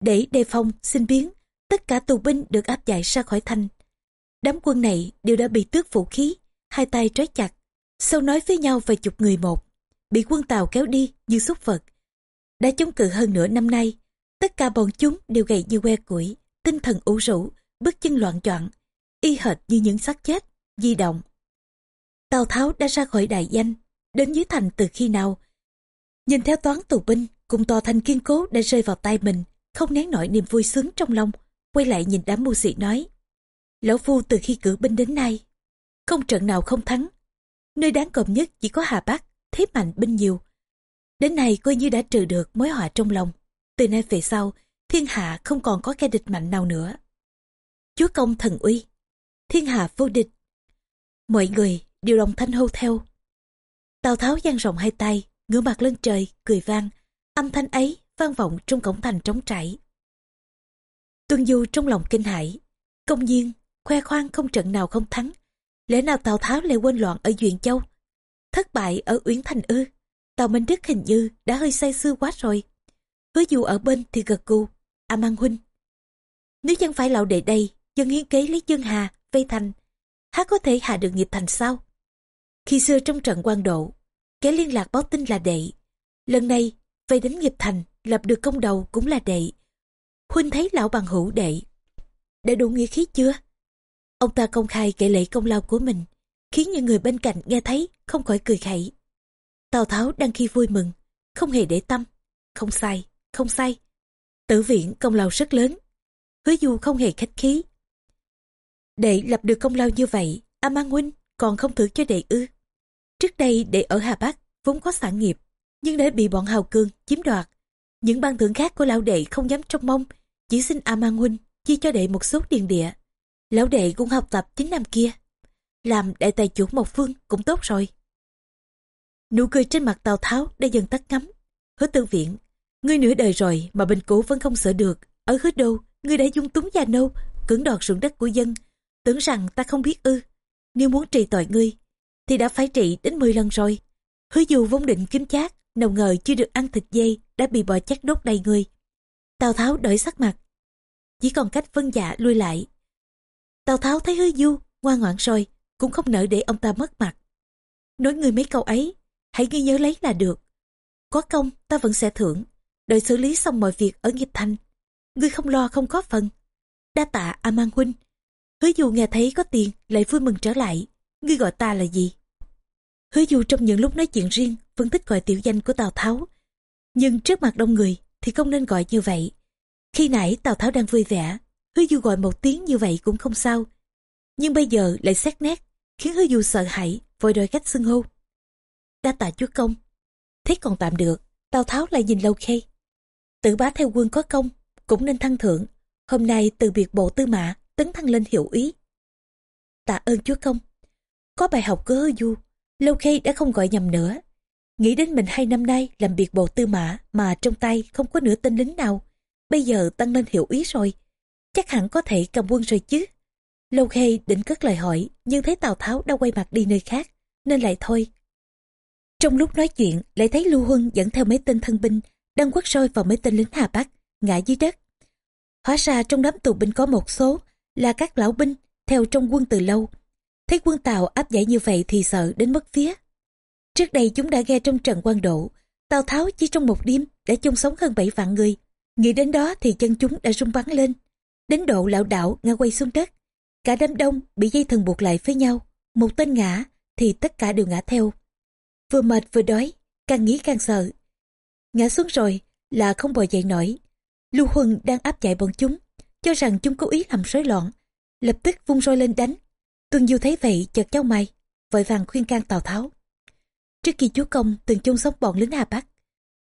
Để đề phòng, xin biến, tất cả tù binh được áp giải ra khỏi thành. Đám quân này đều đã bị tước vũ khí, hai tay trói chặt, sâu nói với nhau vài chục người một. Bị quân Tàu kéo đi như xúc vật. Đã chống cự hơn nửa năm nay, Tất cả bọn chúng đều gầy như que củi, tinh thần ủ rũ, bước chân loạn choạng, y hệt như những xác chết, di động. Tào Tháo đã ra khỏi đại danh, đến dưới thành từ khi nào? Nhìn theo toán tù binh, cùng tòa thành kiên cố đã rơi vào tay mình, không nén nổi niềm vui sướng trong lòng, quay lại nhìn đám mưu sĩ nói. Lão Phu từ khi cử binh đến nay, không trận nào không thắng. Nơi đáng gồm nhất chỉ có Hà Bắc, thế mạnh binh nhiều. Đến nay coi như đã trừ được mối họa trong lòng. Từ nay về sau, thiên hạ không còn có kẻ địch mạnh nào nữa. Chúa công thần uy, thiên hạ vô địch. Mọi người đều đồng thanh hô theo. Tào Tháo dang rộng hai tay, ngửa mặt lên trời, cười vang. Âm thanh ấy vang vọng trong cổng thành trống trải. Tuân Du trong lòng kinh hãi, công nhiên, khoe khoang không trận nào không thắng. Lẽ nào Tào Tháo lại quên loạn ở Duyện Châu? Thất bại ở Uyển Thành ư? Tào Minh Đức hình như đã hơi say sưa quá rồi. Hứa dù ở bên thì gật gù. A mang huynh. Nếu chẳng phải lão đệ đây, dân hiến kế lấy dân hà, vây thành, há có thể hạ được nghiệp thành sao? Khi xưa trong trận quan độ, kẻ liên lạc báo tin là đệ. Lần này, vây đánh nghiệp thành, lập được công đầu cũng là đệ. Huynh thấy lão bằng hữu đệ. Đã đủ nghĩa khí chưa? Ông ta công khai kể lệ công lao của mình, khiến những người bên cạnh nghe thấy không khỏi cười khẩy. Tào Tháo đang khi vui mừng, không hề để tâm không sai, không sai. Tử viện công lao rất lớn. Hứa du không hề khách khí. Đệ lập được công lao như vậy, A Mang Huynh còn không thưởng cho đệ ư. Trước đây đệ ở Hà Bắc vốn có sản nghiệp, nhưng đã bị bọn hào cương chiếm đoạt. Những ban thưởng khác của lão đệ không dám trông mong, chỉ xin A Mang Huynh chia cho đệ một số điền địa. Lão đệ cũng học tập chính năm kia. Làm đại tài chủ một phương cũng tốt rồi. Nụ cười trên mặt Tào Tháo đã dần tắt ngắm. Hứa tư viện, ngươi nửa đời rồi mà bình cũ vẫn không sợ được. Ở hứa đô, ngươi đã dung túng già nâu, cưỡng đoạt ruộng đất của dân. Tưởng rằng ta không biết ư. Nếu muốn trị tội ngươi, thì đã phải trị đến 10 lần rồi. Hứa dù vốn định kiếm chát, nào ngờ chưa được ăn thịt dây đã bị bò chắc đốt đầy người. Tào Tháo đổi sắc mặt, chỉ còn cách vân dạ lui lại. Tào Tháo thấy hứa du, ngoan ngoãn rồi, cũng không nỡ để ông ta mất mặt. Nói người mấy câu ấy, hãy ghi nhớ lấy là được. Có công ta vẫn sẽ thưởng, đợi xử lý xong mọi việc ở nghiệp thành. Ngươi không lo không có phần. Đa tạ A Mang Huynh. Hứa du nghe thấy có tiền lại vui mừng trở lại. Ngươi gọi ta là gì? Hứa du trong những lúc nói chuyện riêng vẫn thích gọi tiểu danh của Tào Tháo. Nhưng trước mặt đông người thì không nên gọi như vậy. Khi nãy Tào Tháo đang vui vẻ, hứa du gọi một tiếng như vậy cũng không sao. Nhưng bây giờ lại xét nét, khiến hứa du sợ hãi, vội đòi cách xưng hô. Đa tạ chúa công. Thế còn tạm được, Tào Tháo lại nhìn lâu khê. Tự bá theo quân có công, cũng nên thăng thưởng. Hôm nay từ biệt bộ tư mã, tấn thăng lên hiệu ý. Tạ ơn chúa công. Có bài học của hứa du, lâu khê đã không gọi nhầm nữa. Nghĩ đến mình hai năm nay làm biệt bộ tư mã mà trong tay không có nửa tên lính nào. Bây giờ tăng lên hiệu ý rồi. Chắc hẳn có thể cầm quân rồi chứ. Lâu khê định cất lời hỏi, nhưng thấy Tào Tháo đã quay mặt đi nơi khác, nên lại thôi. Trong lúc nói chuyện, lại thấy Lưu Huân dẫn theo mấy tên thân binh, đang quất sôi vào mấy tên lính Hà Bắc, ngã dưới đất. Hóa ra trong đám tù binh có một số là các lão binh theo trong quân từ lâu. Thấy quân Tàu áp giải như vậy thì sợ đến mất phía. Trước đây chúng đã nghe trong trận quan độ, Tào Tháo chỉ trong một đêm đã chung sống hơn 7 vạn người. Nghĩ đến đó thì chân chúng đã rung bắn lên. Đến độ lão đảo ngã quay xuống đất. Cả đám đông bị dây thần buộc lại với nhau. Một tên ngã thì tất cả đều ngã theo. Vừa mệt vừa đói, càng nghĩ càng sợ. Ngã xuống rồi là không bò dậy nổi. Lưu Huân đang áp chạy bọn chúng, cho rằng chúng cố ý làm rối loạn. Lập tức vung roi lên đánh. Tuân Du thấy vậy chợt cháu mày, vội vàng khuyên can Tào Tháo. Trước khi chúa công từng chung sống bọn lính Hà Bắc,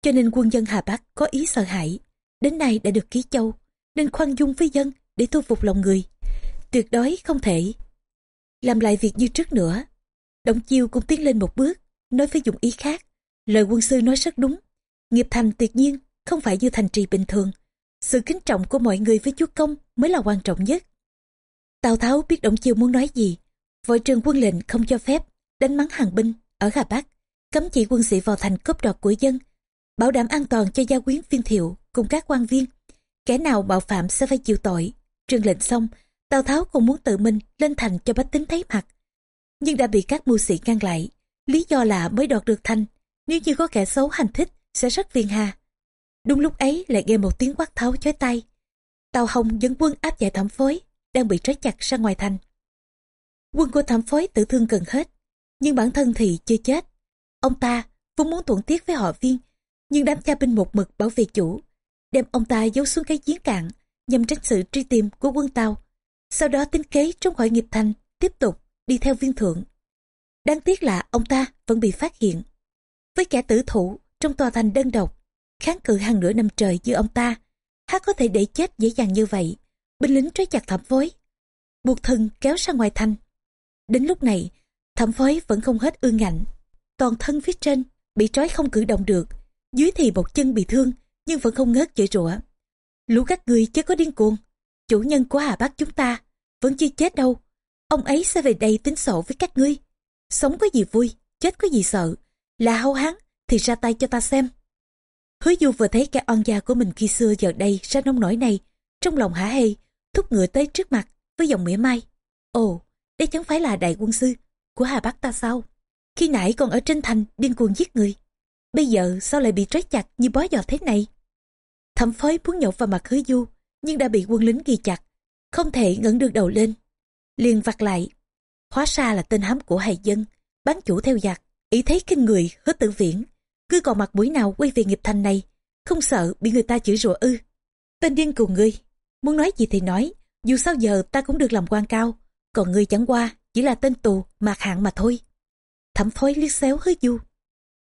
cho nên quân dân Hà Bắc có ý sợ hãi. Đến nay đã được ký châu, nên khoan dung với dân để thu phục lòng người. Tuyệt đối không thể làm lại việc như trước nữa. Động chiêu cũng tiến lên một bước, nói với dụng ý khác. Lời quân sư nói rất đúng. Nghiệp thành tuyệt nhiên không phải như thành trì bình thường. Sự kính trọng của mọi người với chúa công mới là quan trọng nhất. Tào Tháo biết Động Chiêu muốn nói gì. Vội trường quân lệnh không cho phép đánh mắng hàng binh ở Hà Bắc, cấm chỉ quân sĩ vào thành cướp đoạt của dân, bảo đảm an toàn cho gia quyến viên thiệu cùng các quan viên. Kẻ nào bạo phạm sẽ phải chịu tội. Trương lệnh xong, Tào Tháo còn muốn tự mình lên thành cho bách tính thấy mặt. Nhưng đã bị các mưu sĩ ngăn lại. Lý do là mới đoạt được thành. Nếu như có kẻ xấu hành thích sẽ rất phiền hà. Đúng lúc ấy lại nghe một tiếng quát tháo chói tay. Tào Hồng dẫn quân áp giải thẩm phối, đang bị trói chặt ra ngoài thành. Quân của thẩm phối tử thương gần hết, nhưng bản thân thì chưa chết. Ông ta vốn muốn thuận tiết với họ viên, nhưng đám cha binh một mực bảo vệ chủ, đem ông ta giấu xuống cái giếng cạn nhằm tránh sự truy tìm của quân Tàu. Sau đó tính kế trong khỏi nghiệp thành, tiếp tục đi theo viên thượng. Đáng tiếc là ông ta vẫn bị phát hiện. Với kẻ tử thủ trong tòa thành đơn độc, kháng cự hàng nửa năm trời như ông ta, há có thể để chết dễ dàng như vậy. Binh lính trói chặt thẩm phối, buộc thân kéo ra ngoài thành. Đến lúc này, thẩm phối vẫn không hết ương ngạnh. Toàn thân phía trên bị trói không cử động được, dưới thì một chân bị thương nhưng vẫn không ngớt chửi rủa. Lũ các người chứ có điên cuồng, chủ nhân của Hà Bắc chúng ta vẫn chưa chết đâu. Ông ấy sẽ về đây tính sổ với các ngươi. Sống có gì vui, chết có gì sợ. Là hâu hán thì ra tay cho ta xem. Hứa du vừa thấy kẻ oan gia của mình khi xưa giờ đây ra nông nổi này, trong lòng hả hê, thúc ngựa tới trước mặt với giọng mỉa mai. Ồ, đây chẳng phải là đại quân sư của Hà Bắc ta sao? Khi nãy còn ở trên thành điên cuồng giết người. Bây giờ sao lại bị trói chặt như bó giò thế này? Thẩm phối muốn nhậu vào mặt hứa du, nhưng đã bị quân lính ghi chặt, không thể ngẩng được đầu lên. Liền vặt lại, hóa ra là tên hám của hài dân, bán chủ theo giặc, ý thấy kinh người hứa tử viễn. Cứ còn mặt mũi nào quay về nghiệp thành này, không sợ bị người ta chửi rủa ư. Tên điên cùng ngươi, muốn nói gì thì nói, dù sao giờ ta cũng được làm quan cao, còn ngươi chẳng qua chỉ là tên tù mạc hạng mà thôi. Thẩm phối liếc xéo hứa du.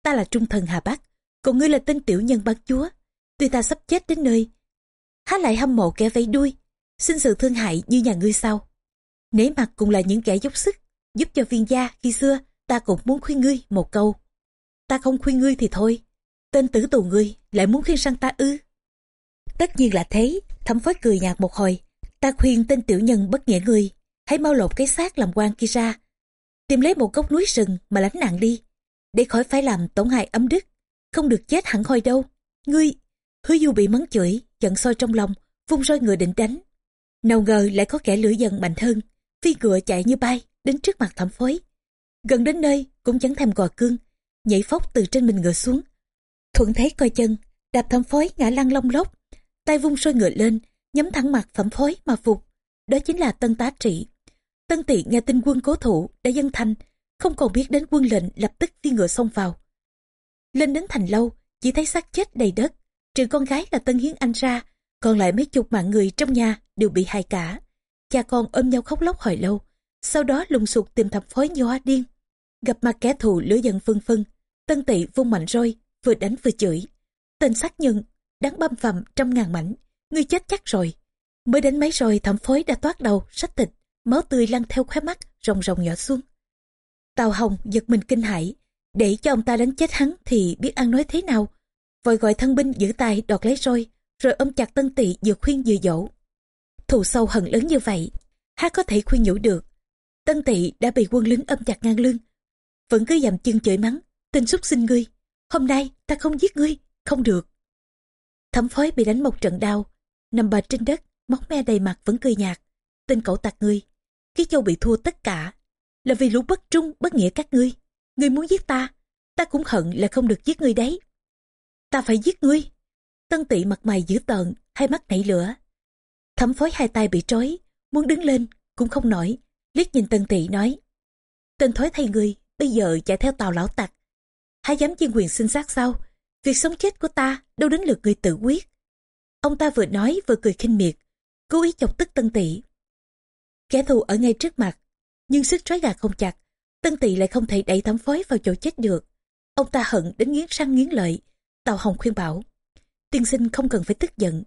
Ta là trung thần Hà Bắc, còn ngươi là tên tiểu nhân bán chúa. Tuy ta sắp chết đến nơi, há lại hâm mộ kẻ vẫy đuôi, xin sự thương hại như nhà ngươi sau. Nể mặt cũng là những kẻ dốc sức, giúp cho viên gia khi xưa ta cũng muốn khuyên ngươi một câu. Ta không khuyên ngươi thì thôi, tên tử tù ngươi lại muốn khuyên sang ta ư. Tất nhiên là thế, thẩm phối cười nhạt một hồi, ta khuyên tên tiểu nhân bất nghĩa ngươi, hãy mau lột cái xác làm quan kia ra. Tìm lấy một gốc núi rừng mà lánh nạn đi, để khỏi phải làm tổn hại ấm đức, không được chết hẳn hoi đâu. Ngươi, hứa du bị mắng chửi, giận sôi trong lòng, vung roi ngựa định đánh. Nào ngờ lại có kẻ lửa giận mạnh hơn, phi ngựa chạy như bay, đến trước mặt thẩm phối. Gần đến nơi, cũng chẳng thèm gò cương, nhảy phóc từ trên mình ngựa xuống. Thuận thấy coi chân, đạp thẩm phối ngã lăn long lốc, tay vung roi ngựa lên, nhắm thẳng mặt thẩm phối mà phục. Đó chính là tân tá trị. Tân tị nghe tin quân cố thủ đã dân thành, không còn biết đến quân lệnh lập tức phi ngựa xông vào. Lên đến thành lâu, chỉ thấy xác chết đầy đất, trừ con gái là Tân Hiến Anh ra, còn lại mấy chục mạng người trong nhà đều bị hại cả. Cha con ôm nhau khóc lóc hồi lâu, sau đó lùng sục tìm thập phối như hoa điên. Gặp mặt kẻ thù lửa giận phân phân, Tân Tị vung mạnh roi, vừa đánh vừa chửi. Tên sát nhân, đáng băm phầm trăm ngàn mảnh, ngươi chết chắc rồi. Mới đánh mấy rồi thẩm phối đã toát đầu, sách thịt, máu tươi lăn theo khóe mắt, rồng rồng nhỏ xuống. Tào Hồng giật mình kinh hãi, để cho ông ta đánh chết hắn thì biết ăn nói thế nào. Vội gọi thân binh giữ tay đọt lấy roi, rồi ôm chặt tân tỵ vừa khuyên vừa dỗ. Thù sâu hận lớn như vậy, hát có thể khuyên nhủ được. Tân tỵ đã bị quân lính ôm chặt ngang lưng, vẫn cứ dầm chân chửi mắng, tên súc sinh ngươi, hôm nay ta không giết ngươi, không được. Thẩm phối bị đánh một trận đau, nằm bệt trên đất, móc me đầy mặt vẫn cười nhạt. Tên cậu tặc ngươi, cái Châu bị thua tất cả, là vì lũ bất trung bất nghĩa các ngươi. Ngươi muốn giết ta, ta cũng hận là không được giết ngươi đấy. Ta phải giết ngươi. Tân tị mặt mày dữ tợn, hai mắt nảy lửa. Thẩm phối hai tay bị trói, muốn đứng lên, cũng không nổi. Liếc nhìn tân tị nói. Tên thối thay ngươi, bây giờ chạy theo tàu lão tặc. Hãy dám chuyên quyền sinh sát sao? Việc sống chết của ta đâu đến lượt người tự quyết. Ông ta vừa nói vừa cười khinh miệt, cố ý chọc tức tân tị. Kẻ thù ở ngay trước mặt, nhưng sức trói gà không chặt, tân tỵ lại không thể đẩy thẩm phối vào chỗ chết được. Ông ta hận đến nghiến răng nghiến lợi, Tào Hồng khuyên bảo. Tiên sinh không cần phải tức giận.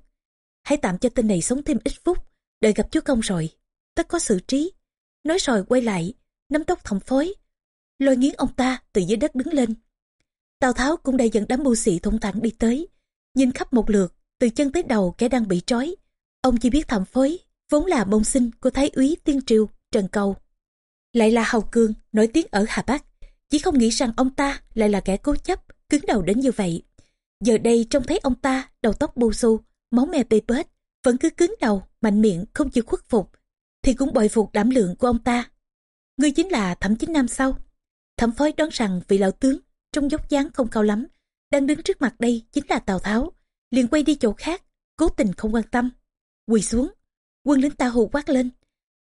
Hãy tạm cho tên này sống thêm ít phút, đợi gặp chúa công rồi. Tất có xử trí. Nói rồi quay lại, nắm tóc thẩm phối. Lôi nghiến ông ta từ dưới đất đứng lên. Tào Tháo cũng đã dẫn đám mưu sĩ thông thẳng đi tới. Nhìn khắp một lượt, từ chân tới đầu kẻ đang bị trói. Ông chỉ biết thẩm phối, vốn là bông sinh của Thái úy Tiên Triều, Trần Cầu. Lại là Hầu Cương, nổi tiếng ở Hà Bắc. Chỉ không nghĩ rằng ông ta lại là kẻ cố chấp, cứng đầu đến như vậy. Giờ đây trông thấy ông ta, đầu tóc bù xù máu me bê bết, vẫn cứ cứng đầu, mạnh miệng, không chịu khuất phục, thì cũng bội phục đảm lượng của ông ta. Ngươi chính là thẩm chính nam sau. Thẩm phói đoán rằng vị lão tướng, trong dốc dáng không cao lắm, đang đứng trước mặt đây chính là Tào Tháo, liền quay đi chỗ khác, cố tình không quan tâm. Quỳ xuống, quân lính ta hù quát lên.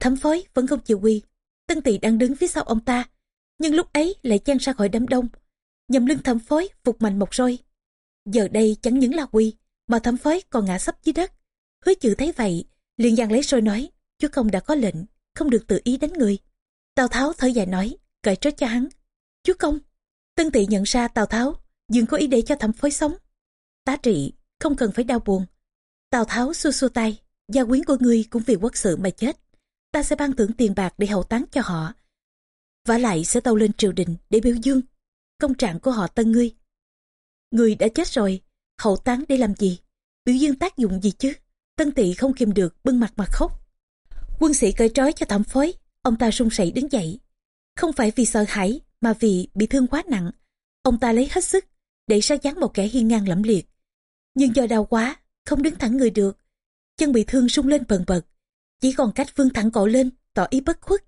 Thẩm phối vẫn không chịu quy. tân tỵ đang đứng phía sau ông ta, nhưng lúc ấy lại chen ra khỏi đám đông. Nhầm lưng thẩm phối phục mạnh một roi, Giờ đây chẳng những là quy, mà thẩm phối còn ngã sấp dưới đất. Hứa chữ thấy vậy, liền giang lấy roi nói, chúa công đã có lệnh, không được tự ý đánh người. Tào Tháo thở dài nói, cởi trót cho hắn. Chúa công, tân tỵ nhận ra Tào Tháo, dường có ý để cho thẩm phối sống. Tá trị, không cần phải đau buồn. Tào Tháo xua xua tay, gia quyến của ngươi cũng vì quốc sự mà chết. Ta sẽ ban thưởng tiền bạc để hậu táng cho họ. và lại sẽ tâu lên triều đình để biểu dương công trạng của họ tân ngươi. Người đã chết rồi, hậu táng để làm gì? Biểu dương tác dụng gì chứ? Tân tị không kìm được, bưng mặt mà khóc. Quân sĩ cởi trói cho thẩm phối, ông ta run rẩy đứng dậy. Không phải vì sợ hãi, mà vì bị thương quá nặng. Ông ta lấy hết sức, để ra dáng một kẻ hiên ngang lẫm liệt. Nhưng do đau quá, không đứng thẳng người được. Chân bị thương sung lên bần bật. Chỉ còn cách vươn thẳng cổ lên, tỏ ý bất khuất.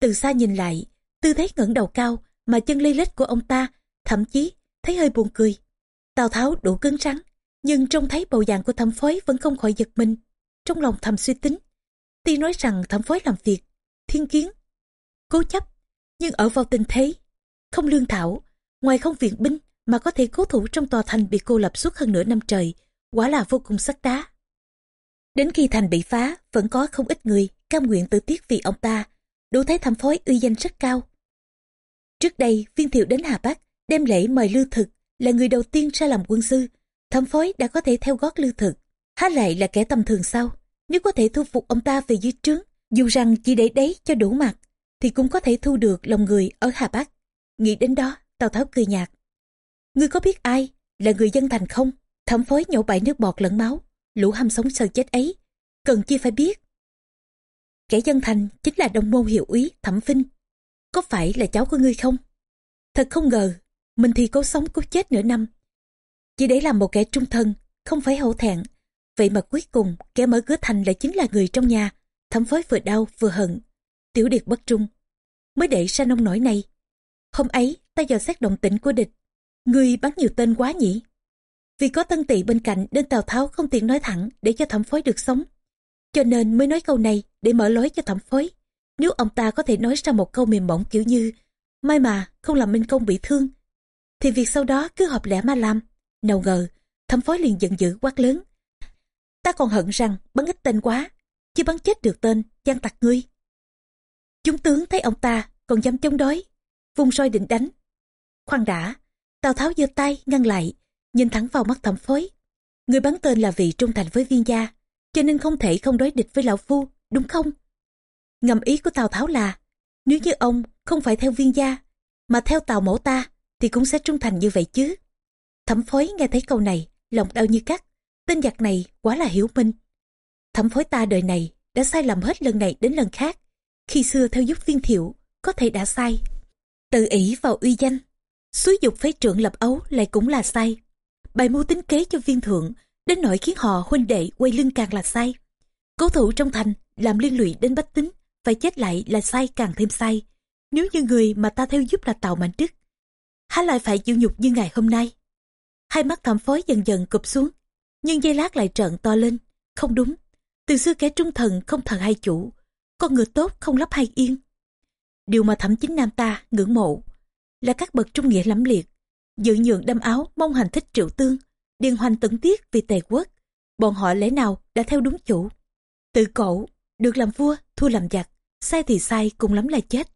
Từ xa nhìn lại, tư thế ngẩng đầu cao mà chân lê lết của ông ta, thậm chí thấy hơi buồn cười. Tào Tháo đủ cứng rắn, nhưng trông thấy bầu dạng của thẩm phối vẫn không khỏi giật mình. Trong lòng thầm suy tính, tuy nói rằng thẩm phối làm việc, thiên kiến, cố chấp, nhưng ở vào tình thế, không lương thảo, ngoài không viện binh, mà có thể cố thủ trong tòa thành bị cô lập suốt hơn nửa năm trời, quả là vô cùng sắc đá. Đến khi thành bị phá, vẫn có không ít người cam nguyện tự tiết vì ông ta, đủ thấy thẩm phối uy danh rất cao. Trước đây, viên thiệu đến Hà Bắc, đem lễ mời Lưu Thực, là người đầu tiên ra làm quân sư, thẩm phối đã có thể theo gót Lưu Thực. Há lại là kẻ tầm thường sao? Nếu có thể thu phục ông ta về dưới trướng, dù rằng chỉ để đấy cho đủ mặt, thì cũng có thể thu được lòng người ở Hà Bắc. Nghĩ đến đó, Tào Tháo cười nhạt. Ngươi có biết ai là người dân thành không? Thẩm phối nhổ bại nước bọt lẫn máu, lũ ham sống sợ chết ấy. Cần chi phải biết. Kẻ dân thành chính là đồng môn hiệu úy Thẩm Vinh. Có phải là cháu của ngươi không? Thật không ngờ, mình thì cố sống cố chết nửa năm. Chỉ để làm một kẻ trung thân, không phải hổ thẹn. Vậy mà cuối cùng, kẻ mở cửa thành lại chính là người trong nhà. Thẩm phối vừa đau vừa hận. Tiểu điệt bất trung. Mới để ra nông nổi này. Hôm ấy, ta dò xét động tĩnh của địch. Người bắn nhiều tên quá nhỉ? Vì có tân tỵ bên cạnh nên Tào Tháo không tiện nói thẳng để cho thẩm phối được sống. Cho nên mới nói câu này để mở lối cho thẩm phối. Nếu ông ta có thể nói ra một câu mềm mỏng kiểu như May mà, không làm Minh Công bị thương, Thì việc sau đó cứ hợp lẽ mà làm Nào ngờ, thẩm phối liền giận dữ quát lớn, Ta còn hận rằng bắn ít tên quá Chứ bắn chết được tên, gian tặc ngươi Chúng tướng thấy ông ta còn dám chống đối, Vung soi định đánh Khoan đã, Tào Tháo giơ tay ngăn lại nhìn thẳng vào mắt thẩm phối. Người bắn tên là vì trung thành với viên gia, cho nên không thể không đối địch với lão phu, đúng không? Ngầm ý của tào tháo là, nếu như ông không phải theo viên gia, mà theo tào mẫu ta, thì cũng sẽ trung thành như vậy chứ. Thẩm phối nghe thấy câu này, lòng đau như cắt, tên giặc này quá là hiểu minh. Thẩm phối ta đời này đã sai lầm hết lần này đến lần khác. Khi xưa theo giúp viên thiệu, có thể đã sai. Tự ỷ vào uy danh, xúi dục phế trưởng lập ấu lại cũng là sai bày mưu tính kế cho viên thượng, đến nỗi khiến họ huynh đệ quay lưng càng là sai. Cố thủ trong thành làm liên lụy đến bách tính, phải chết lại là sai càng thêm sai. Nếu như người mà ta theo giúp là tạo mạnh đức, há lại phải chịu nhục như ngày hôm nay? Hai mắt thẩm phối dần dần cụp xuống, nhưng giây lát lại trợn to lên. Không đúng, từ xưa kẻ trung thần không thần hai chủ, con người tốt không lấp hai yên. Điều mà thẩm chính nam ta ngưỡng mộ là các bậc trung nghĩa lắm liệt dự nhượng đâm áo, mong hành thích triệu tương, điền hoành tận tiết vì tề quốc. Bọn họ lẽ nào đã theo đúng chủ? Tự cổ được làm vua, thua làm giặc, sai thì sai, cùng lắm là chết.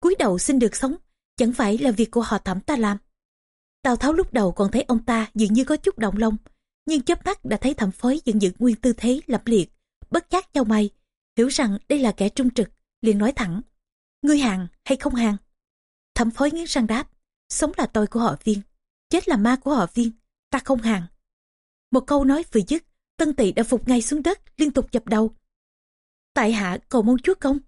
Cúi đầu xin được sống, chẳng phải là việc của họ thẩm ta làm. Tào tháo lúc đầu còn thấy ông ta dường như có chút động lòng, nhưng chớp mắt đã thấy thẩm phối dựng dựng nguyên tư thế lập liệt, bất giác nhau mày, hiểu rằng đây là kẻ trung trực, liền nói thẳng, ngươi hàng hay không hàng? Thẩm phối nghiến răng đáp sống là tôi của họ viên, chết là ma của họ viên, ta không hàng một câu nói vừa dứt, tân tỵ đã phục ngay xuống đất, liên tục dập đầu. Tại hạ, cầu mong chúa công.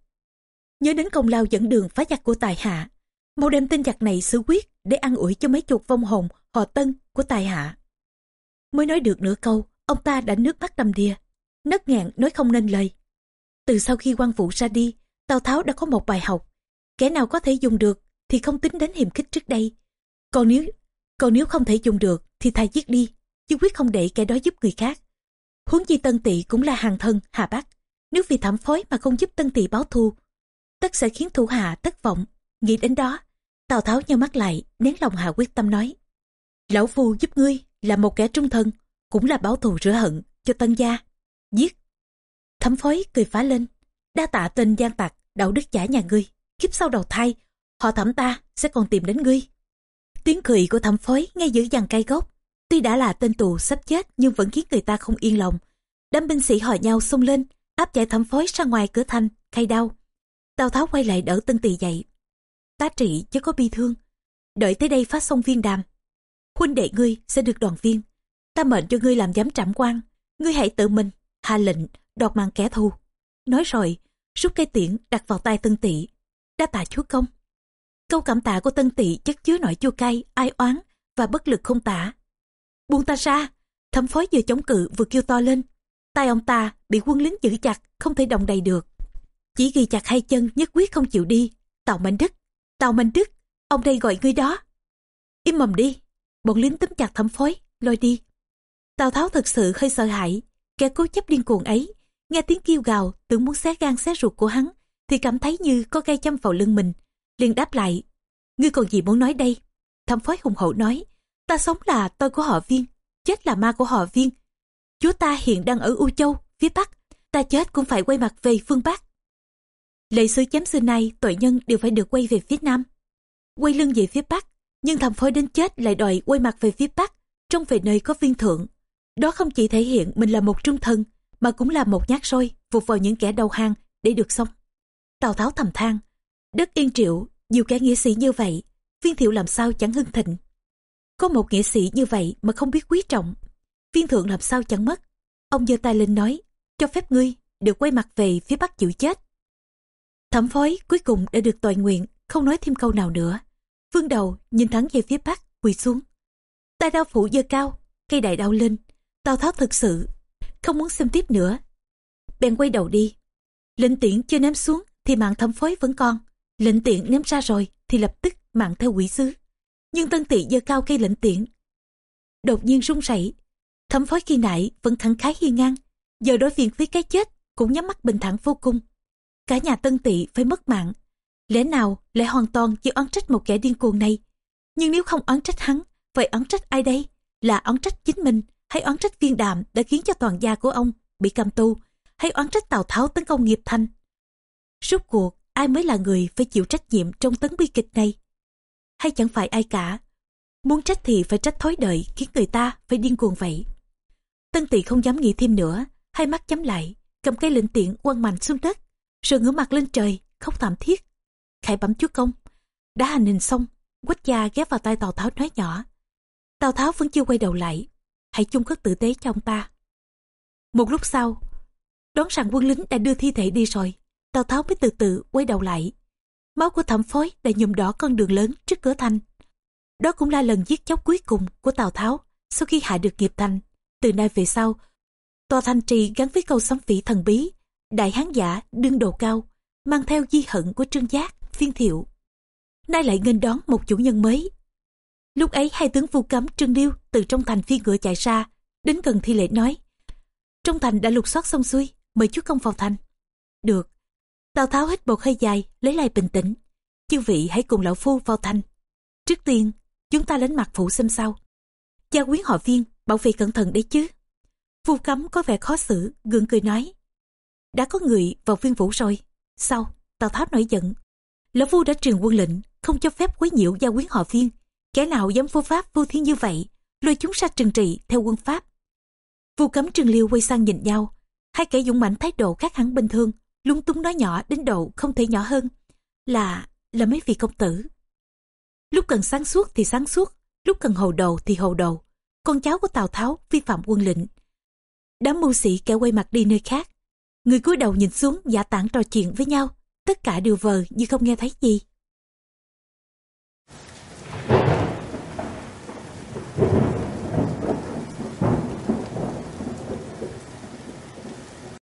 Nhớ đến công lao dẫn đường phá giặc của tài hạ, mau đem tin giặc này xử quyết để ăn ủi cho mấy chục vong hồn, họ tân, của tài hạ. Mới nói được nửa câu, ông ta đã nước mắt đầm đìa, nấc nghẹn nói không nên lời. Từ sau khi quan vụ ra đi, tào tháo đã có một bài học, kẻ nào có thể dùng được thì không tính đến hiểm khích trước đây. Còn nếu còn nếu không thể dùng được thì thà giết đi, chứ quyết không để kẻ đó giúp người khác. Huống chi Tân Tỵ cũng là hàng thân Hà Bắc. Nếu vì thảm phối mà không giúp Tân Tỵ báo thù, tất sẽ khiến thủ hạ thất vọng. Nghĩ đến đó, Tào Tháo nhau mắt lại, nén lòng hạ quyết tâm nói. Lão Phu giúp ngươi là một kẻ trung thân, cũng là báo thù rửa hận cho Tân gia. Giết! Thẩm phối cười phá lên. Đa tạ tên gian tặc, đạo đức giả nhà ngươi. Kiếp sau đầu thai, họ thẩm ta sẽ còn tìm đến ngươi. Tiếng cười của thẩm phối nghe giữa dằn cay gốc. Tuy đã là tên tù sắp chết nhưng vẫn khiến người ta không yên lòng. Đám binh sĩ hỏi nhau xông lên, áp giải thẩm phối ra ngoài cửa thành, khai đau. Tào Tháo quay lại đỡ tân tỳ dậy. Tá trị chứ có bi thương. Đợi tới đây phát xong viên đàm. Huynh đệ ngươi sẽ được đoàn viên. Ta mệnh cho ngươi làm giám trảm quan. Ngươi hãy tự mình, hạ lệnh, đoạt mạng kẻ thù. Nói rồi, rút cây tiễn đặt vào tay tân tỵ. Đa tạ chúa công. Câu cảm tạ của tân tỵ chất chứa nỗi chua cay, ai oán và bất lực không tả. Buông ta ra, thẩm phối vừa chống cự vừa kêu to lên. tay ông ta bị quân lính giữ chặt, không thể động đầy được. Chỉ ghi chặt hai chân nhất quyết không chịu đi. Tàu Mạnh Đức, Tàu Mạnh Đức, ông đây gọi ngươi đó. Im mầm đi, bọn lính túm chặt thẩm phối, lôi đi. Tào Tháo thật sự hơi sợ hãi, kẻ cố chấp điên cuồng ấy, nghe tiếng kêu gào tưởng muốn xé gan xé ruột của hắn, thì cảm thấy như có gai châm vào lưng mình, liền đáp lại. Ngươi còn gì muốn nói đây? Thẩm phối hùng hậu nói, Ta sống là tôi của họ viên, chết là ma của họ viên. Chúa ta hiện đang ở U Châu, phía Bắc, ta chết cũng phải quay mặt về phương Bắc. Lệ sứ chém xưa nay tội nhân đều phải được quay về phía Nam. Quay lưng về phía Bắc, nhưng thẩm phối đến chết lại đòi quay mặt về phía Bắc, trong về nơi có viên thượng. Đó không chỉ thể hiện mình là một trung thân, mà cũng là một nhát sôi vụt vào những kẻ đầu hang để được sống. Tào Tháo thầm than, đất yên triệu, nhiều kẻ nghĩa sĩ như vậy, viên thiệu làm sao chẳng hưng thịnh. Có một nghĩa sĩ như vậy mà không biết quý trọng, viên thượng làm sao chẳng mất. Ông giơ tay lên nói, cho phép ngươi được quay mặt về phía bắc chịu chết. Thẩm phối cuối cùng đã được toàn nguyện, không nói thêm câu nào nữa. Vương đầu nhìn thẳng về phía bắc, quỳ xuống. Tay đao phủ giơ cao, cây đại đau lên. Tào Tháo thực sự không muốn xem tiếp nữa. Bèn quay đầu đi. Lệnh tiễn chưa ném xuống thì mạng thẩm phối vẫn còn. Lệnh tiện ném ra rồi thì lập tức mạng theo quỷ sứ. Nhưng tân tị giơ cao cây lệnh tiện Đột nhiên run rẩy Thẩm phối khi nãy vẫn thẳng khái hiên ngang. Giờ đối diện với cái chết cũng nhắm mắt bình thản vô cùng. Cả nhà tân tị phải mất mạng. Lẽ nào lại hoàn toàn chỉ oán trách một kẻ điên cuồng này. Nhưng nếu không oán trách hắn, vậy oán trách ai đây? Là oán trách chính mình hay oán trách viên đạm đã khiến cho toàn gia của ông bị cầm tù hay oán trách Tào Tháo tấn công nghiệp thanh. Rốt cuộc, ai mới là người phải chịu trách nhiệm trong tấn bi kịch này? Hay chẳng phải ai cả? Muốn trách thì phải trách thói đời khiến người ta phải điên cuồng vậy. Tân tỵ không dám nghĩ thêm nữa, hai mắt chấm lại, cầm cây lệnh tiện quăng mạnh xuống đất, rồi ngửa mặt lên trời, khóc thảm thiết. Khải bấm chúa công, đã hành hình xong, quách gia ghé vào tay Tào Tháo nói nhỏ. Tào Tháo vẫn chưa quay đầu lại, hãy chung cất tử tế cho ông ta. Một lúc sau, đón rằng quân lính đã đưa thi thể đi rồi, Tào Tháo mới từ từ quay đầu lại. Máu của thẩm phối đã nhuộm đỏ con đường lớn trước cửa thành. Đó cũng là lần giết chóc cuối cùng của Tào Tháo sau khi hạ được nghiệp thành. Từ nay về sau, tòa thành trì gắn với câu sấm phỉ thần bí, đại hán giả đương đồ cao, mang theo di hận của trương giác, phiên thiệu. Nay lại nghênh đón một chủ nhân mới. Lúc ấy hai tướng vu cấm trương điêu từ trong thành phi ngựa chạy ra, đến gần thi lễ nói. Trong thành đã lục soát xong xuôi, mời chúa công vào thành. Được. Tào Tháo hít một hơi dài, lấy lại bình tĩnh. Chư vị hãy cùng lão phu vào thành. Trước tiên, chúng ta đến mặt phụ xem sao. Gia quyến họ viên, bảo vệ cẩn thận đấy chứ. Vu cấm có vẻ khó xử, gượng cười nói. Đã có người vào viên vũ rồi. sau Tào Tháo nổi giận. Lão Phu đã truyền quân lệnh, không cho phép quấy nhiễu gia quyến họ viên. Kẻ nào dám vô pháp vô thiên như vậy, lôi chúng ra trừng trị theo quân pháp. Vu cấm trường liêu quay sang nhìn nhau. Hai kẻ dũng mãnh thái độ khác hẳn bình thường, lúng túng nói nhỏ đến độ không thể nhỏ hơn. Là, là mấy vị công tử. Lúc cần sáng suốt thì sáng suốt, lúc cần hầu đầu thì hầu đầu. Con cháu của Tào Tháo vi phạm quân lệnh. Đám mưu sĩ kẻ quay mặt đi nơi khác. Người cúi đầu nhìn xuống giả tảng trò chuyện với nhau. Tất cả đều vờ như không nghe thấy gì.